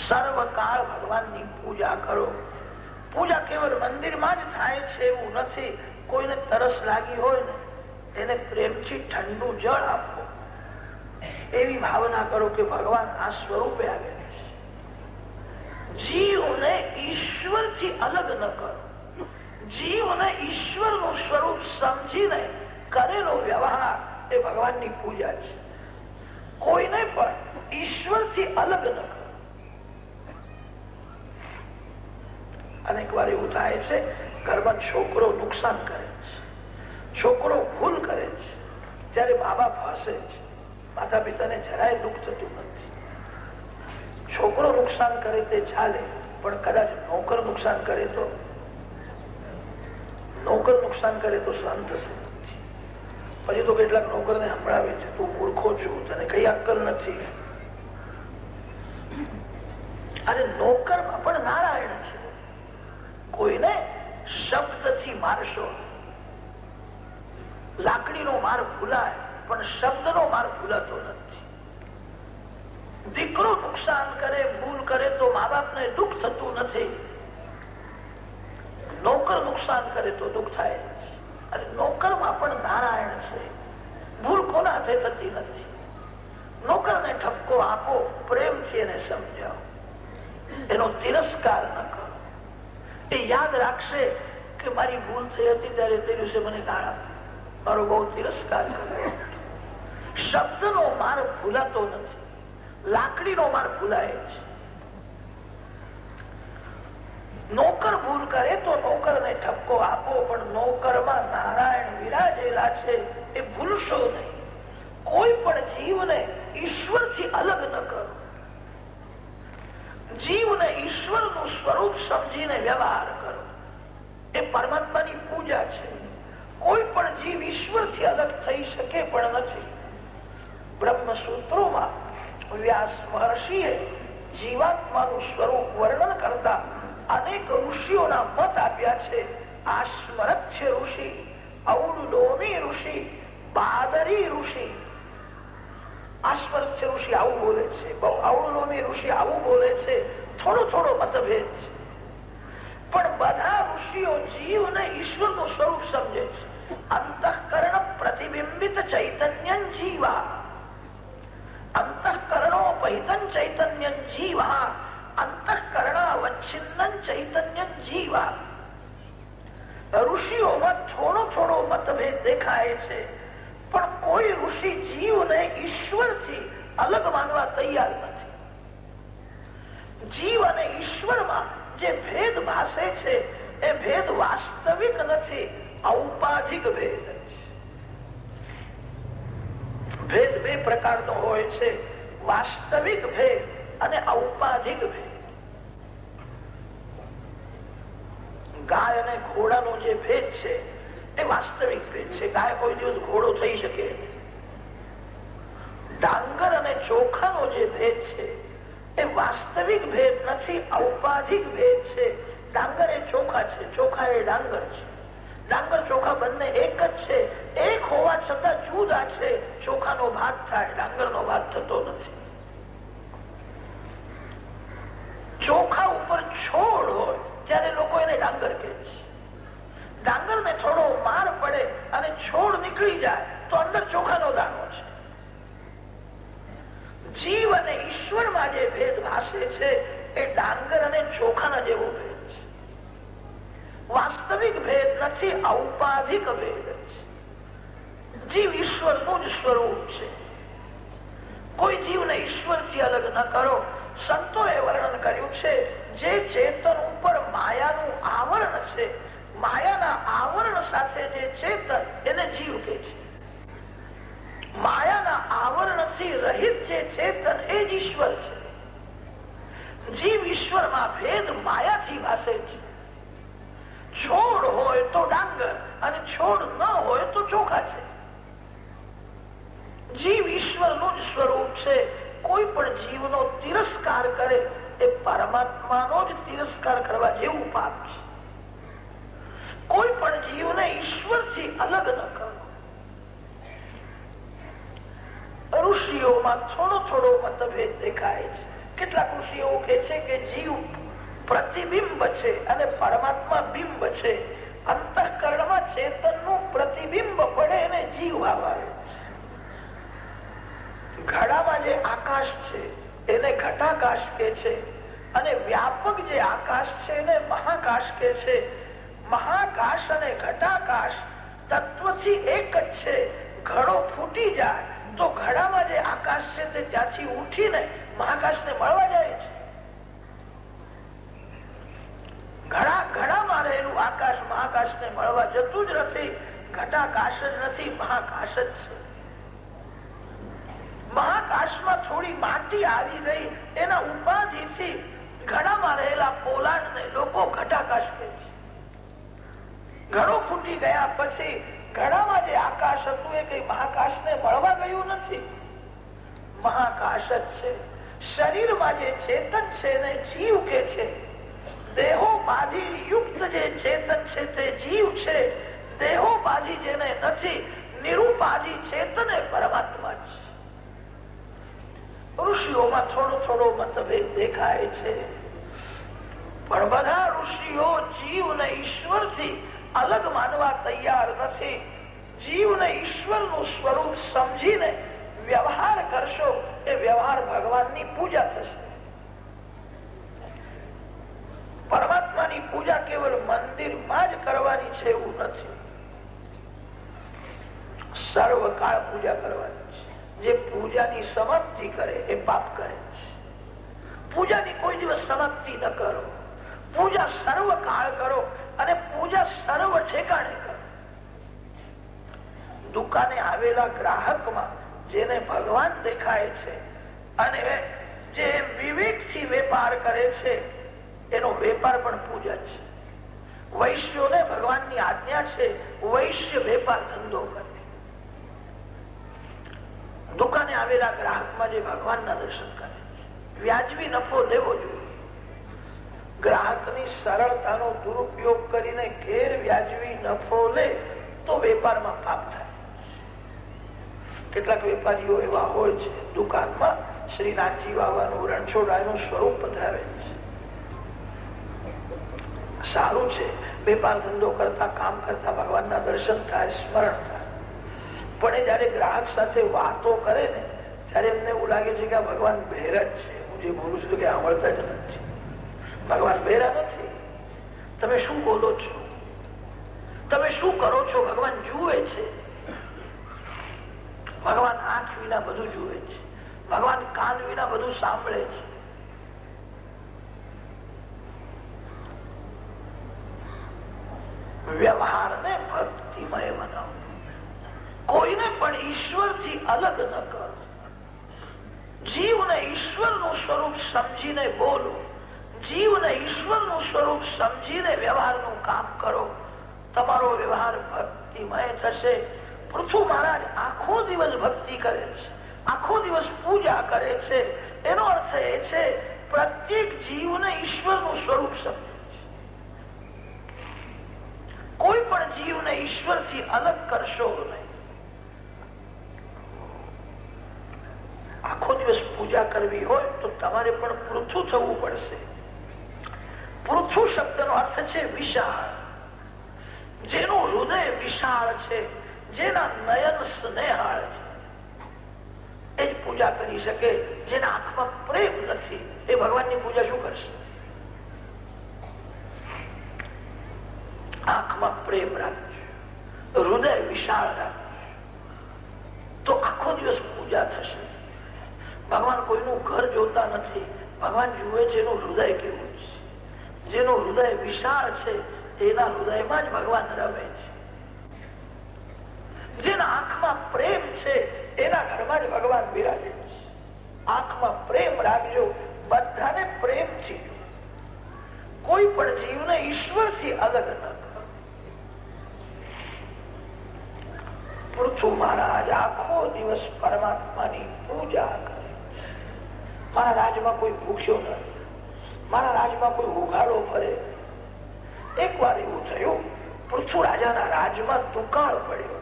સર્વકાળ ભગવાનની પૂજા કરો. પૂજા કેવળ મંદિરમાં જ થાય છે એવું નથી. કોઈને તરસ લાગી હોય ને, તેને પ્રેમથી ઠંડુ જળ આપો. એવી ભાવના કરો કે ભગવાન આ સ્વરૂપે આવે જીવને ઈશ્વરથી અલગ ન કરો. જીવને ઈશ્વરનું સ્વરૂપ સમજીને કરેલો વ્યવહાર એ ભગવાનની પૂજા છે. કોઈને પણ ઈશ્વરથી અલગ ન કરો. અનેક વાર એવું થાય છે, ઘરમાં છોકરો નુકસાન કરે છે. છોકરો ભૂલ કરે છે. ત્યારે બાબા ફસે છે. માતા પિતાને જરાય દુઃખ થતું નથી. છોકરો નુકસાન કરે તે ચાલે, પણ કદાચ નોકર નુકસાન કરે તો? નોકર નુકસાન કરે તો સહન થશે. પછી તો કેટલાક નોકર ને સંભળાવે છે, તું મૂર્ખો છું, તને કઈ અક્કલ નથી. અને નોકર પણ નારાયણ છે. કોઈને શબ્દથી મારશો. લાકડીનો માર ભૂલાય, પણ શબ્દનો માર ભૂલાતો નથી. દીકરો નુકસાન કરે, ભૂલ કરે, તો મા બાપને દુઃખ થતું નથી. નોકર નુકસાન કરે, તો દુઃખ થાય અને નોકરમાં પણ નારાયણ છે. ભૂલ કોના હાથે થતી નથી? નોકરને ઠપકો આપો, પ્રેમથી એને સમજાવો. એનો તિરસ્કાર ન કરો. એ યાદ રાખશે કે મારી ભૂલ થઈ હતી ત્યારે તે દિવસે મને ગાળ મારો બહુ તિરસ્કાર કર્યો. શબ્દનો માર ભૂલાતો નથી. લાકડીનો માર ભૂલાય છે. નોકર ભૂલ કરે તો નોકરને ઠપકો આપો, પણ નોકરમાં નારાયણ વિરાજેલા છે એ ભૂલશો નહીં. કોઈ પણ જીવને ઈશ્વરથી અલગ ન કરો. જીવને ઈશ્વરનું સ્વરૂપ સમજીને વ્યવહાર કરો. એ પરમાત્માની પૂજા છે. કોઈ પણ જીવ ઈશ્વરથી અલગ થઈ શકે પણ નથી. બ્રહ્મસૂત્રોમાં વ્યાસ મહર્ષિએ જીવાત્માનું સ્વરૂપ વર્ણન કરતા અનેક ઋષિઓના મત આપ્યા છે. આ સ્મરચ્છ ઋષિ ઔડોમી ઋષિ, બાદરી ઋષિ આસ્મરથ્ય ઋષિ આવું બોલે છે ઔડોમી ઋષિ આવું બોલે છે, થોડો થોડો મતભેદ છે. પણ બધા ઋષિઓ જીવને ઈશ્વરનું સ્વરૂપ સમજે છે. અંતઃકરણ પ્રતિબિંબિત ચૈતન્ય જીવા. અંતઃકરણોપહિતન ચૈતન્ય જીવા. અંતઃકરણાવચ્છિન્ન ચૈતન્ય જીવા. ઋષિઓમાં થોડો થોડો મતભેદ દેખાય છે. પણ કોઈ ઋષિ જીવને ઈશ્વરથી અલગ માનવા તૈયાર નથી. જીવ અને ઈશ્વરમાં જે ભેદ ભાષે છે, એ ભેદ વાસ્તવિક નથી, ઔપાધિક ભેદ ભેદ બે પ્રકારનો હોય છે, વાસ્તવિક ભેદ અને ઔપાધિક ભેદ. ગાય અને ઘોડાનો જે ભેદ છે એ વાસ્તવિક ભેદ છે. ગાય કોઈ દિવસ ઘોડો થઈ શકે. ડાંગર અને ચોખાનો જે ભેદ છે, એ વાસ્તવિક ભેદ નથી, ઔપાધિક ભેદ છે. ડાંગર એ ચોખા છે. ચોખા એ ડાંગર છે. ડાંગર, ચોખા બંને એક જ છે. એક હોવા છતાં જુદા છે. ચોખાનો ભાત થાય, ડાંગરનો ભાત થતો નથી. ચોખા ઉપર છોડ હોય, ત્યારે લોકો એને ડાંગર કહે છે. ડાંગર ને થોડો માર પડે અને છોડ નીકળી જાય, તો અંદર ચોખાનો દાણો છે. જીવ અને ઈશ્વરમાં જે ભેદ ભાષે છે, એ ડાંગર અને ચોખાના જેવો ભેદ છે. વાસ્તવિક ભેદ નથી, ઔપાધિક ભેદ છે. જીવ ઈશ્વરનું જ સ્વરૂપ છે. કોઈ જીવને ઈશ્વરથી અલગ ન કરો. સંતોએ વર્ણન કર્યું છે, જે ચેતન ઉપર માયાનું આવરણ છે માયાના આવરણ સાથે જે ચેતન એને જીવ કે છે. માયાના આવરણથી રહિત જે ચેતન એ જ ઈશ્વર છે. જીવ ઈશ્વરમાં ભેદ માયાથી ભાષે છે. છોડ હોય તો ડાંગર અને છોડ ન હોય તો ચોખા છે. જીવ ઈશ્વરનું જ સ્વરૂપ છે. કોઈ પણ જીવનો તિરસ્કાર કરે એ પરમાત્માનો જ તિરસ્કાર કરવા જેવું પાપ છે. કોઈ પણ જીવને ઈશ્વરથી અલગ ન કરવો ઋષિઓમાં થોડો થોડો મતભેદ દેખાય છે. કેટલાક ઋષિઓ કે છે કે જીવ પ્રતિબિંબ છે અને પરમાત્મા બિંબ છે. અંતઃકરણમાં ચેતનનું પ્રતિબિંબ પડે એને જીવ આવે ઘડામાં જે આકાશ છે, એને ઘટાકાશ કે છે અને વ્યાપક જે આકાશ છે, એને મહાકાશ કે છે. મહાકાશ અને ઘટાકાશ તત્વથી એક જ છે. ઘડો ફૂટી જાય તો ઘડામાં જે આકાશ છે તે ત્યાંથી ઉઠીને મહાકાશ ને મળવા જાય છે. ઘડા, ઘડામાં રહેલું આકાશ મહાકાશ ને મળવા જતું જ નથી. ઘટાકાશ જ નથી, મહાકાશ જ છે. મહાકાશમાં થોડી માટી આવી ગઈ. એના ઉપાધિથી ઘડામાં રહેલા પોલાણ ને લોકો ઘટાકાશ કહે છે. ઘડો ફૂટી ગયા પછી ઘડામાં જે આકાશ હતું એ કઈ મહાકાશ ને મળવા ગયું નથી. મહાકાશ જ છે. શરીરમાં જે ચેતન છે એને જીવ કે છે દેહો બાજી યુક્ત જે ચેતન છે તે જીવ છે દેહો બાજી જેને નથી નિરૂપાજી ચેતન એ પરમાત્મા છે. ઋષિઓમાં થોડો થોડો મતભેદ દેખાય છે. પણ બધા ઋષિઓ જીવને ઈશ્વરથી અલગ માનવા તૈયાર નથી. જીવને ઈશ્વરનું સ્વરૂપ સમજીને વ્યવહાર કરશો, એ વ્યવહાર ભગવાનની પૂજા થશે. પરમાત્માની પૂજા કેવળ મંદિરમાં જ કરવાની છે એવું નથી. સર્વકાળ પૂજા કરવાની છે. જે પૂજાની સમાપ્તિ કરે, એ પાપ કરે છે. પૂજાની કોઈ દિવસ સમાપ્તિ ન કરો. પૂજા સર્વકાળ કરો પૂજા સર્વ ઠેકાણે. દુકાને આવેલા ગ્રાહકમાં જેને ભગવાન દેખાય છે અને જે વિવેકથી વેપાર કરે છે, એનો વેપાર પણ પૂજા છે. વૈશ્યોને ભગવાનની આજ્ઞા છે, વૈશ્ય વેપાર ધંધો કરે. દુકાને આવેલા ગ્રાહકમાં જે ભગવાનના દર્શન કરે વ્યાજબી નફો લેવો જોઈએ. ગ્રાહકની સરળતાનો દુરુપયોગ કરીને ઘેર વ્યાજબી નફો લે, તો વેપારમાં પાપ થાય. કેટલાક વેપારીઓ એવા હોય છે, દુકાનમાં શ્રીનાથજી બાબાનું રણછોડાનું સ્વરૂપ પધરાવે છે. સારું છે, વેપાર ધંધો કરતા, કામ કરતા ભગવાનના દર્શન થાય, સ્મરણ થાય. પણ એ જયારે ગ્રાહક સાથે વાતો કરે ને, ત્યારે એમને એવું લાગે છે કે ભગવાન ભેર જ છે. હું જે બોલું છું કે આવડતા જ નથી. ભગવાન ભેરા નથી. તમે શું બોલો છો? તમે શું કરો છો? ભગવાન જુએ છે. ભગવાન આંખ વિના બધું જુએ છે. ભગવાન કાન વિના બધું સાંભળે છે. વ્યવહારને ભક્તિમય બનાવો. કોઈને પણ ઈશ્વરથી અલગ ન કરો. જીવને ઈશ્વરનું સ્વરૂપ સમજીને બોલો. જીવને ઈશ્વરનું સ્વરૂપ સમજીને વ્યવહારનું કામ કરો. તમારો વ્યવહાર ભક્તિમય થશે. પૃથુ મહારાજ આખો દિવસ ભક્તિ કરે છે. આખો દિવસ પૂજા કરે છે. એનો અર્થ એ છે, પ્રત્યેક જીવને ઈશ્વરનું સ્વરૂપ સમજે કોઈ પણ જીવને ઈશ્વરથી અલગ કરશો નહીં. આખો દિવસ પૂજા કરવી હોય તો તમારે પણ પૃથુ થવું પડશે. પૃથુ શબ્દ નો અર્થ છે વિશાળ. જેનું હૃદય વિશાળ છે, જેના નયન સ્નેહાળ છે. એ પૂજા કરી શકે, જેના આંખમાં પ્રેમ નથી. એ ભગવાનની પૂજા શું કરશે? આંખમાં પ્રેમ રાખજો. હૃદય વિશાળ રાખજો. તો આખો દિવસ પૂજા થશે. ભગવાન કોઈનું ઘર જોતા નથી. ભગવાન જુએ છે એનું હૃદય કેવું જેનું હૃદય વિશાળ છે, તેના હૃદયમાં જ ભગવાન રમે છે. જેના આંખમાં પ્રેમ છે, એના ઘરમાં જ ભગવાન બિરાજે છે. આંખમાં પ્રેમ રાખજો, બધાને પ્રેમથી કોઈ પણ જીવને ઈશ્વરથી અલગ ન પૃથુ મહારાજ, આખો દિવસ પરમાત્માની પૂજા કરે. મહારાજમાં કોઈ ભૂખ્યો નથી મારા રાજમાં કોઈ ઉઘાડો ફરે. એક વાર એવું થયું, પૃથ્વી રાજાના રાજમાં દુકાળ પડ્યો.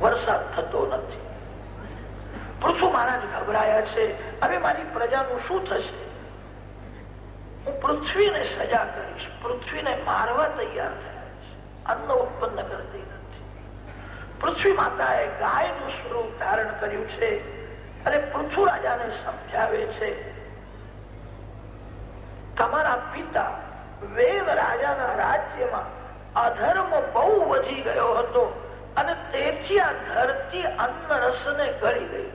વરસાદ થતો નથી. પૃથુ મહારાજ ગભરાયા છે. હવે મારી પ્રજાનું શું થશે? હું પૃથ્વીને સજા કરીશ. પૃથ્વીને મારવા તૈયાર અન્ન ઉત્પન્ન કરતી નથી. પૃથ્વી માતાએ ગાયનું સ્વરૂપ ધારણ કર્યું છે અને પૃથ્વી રાજાને સમજાવે છે. તમારા પિતા વેદ રાજાના રાજ્યમાં અધર્મ બહુ વધી ગયો હતો અને તેથી આ ધરતી અન્ન રસ ને ગળી ગઈ.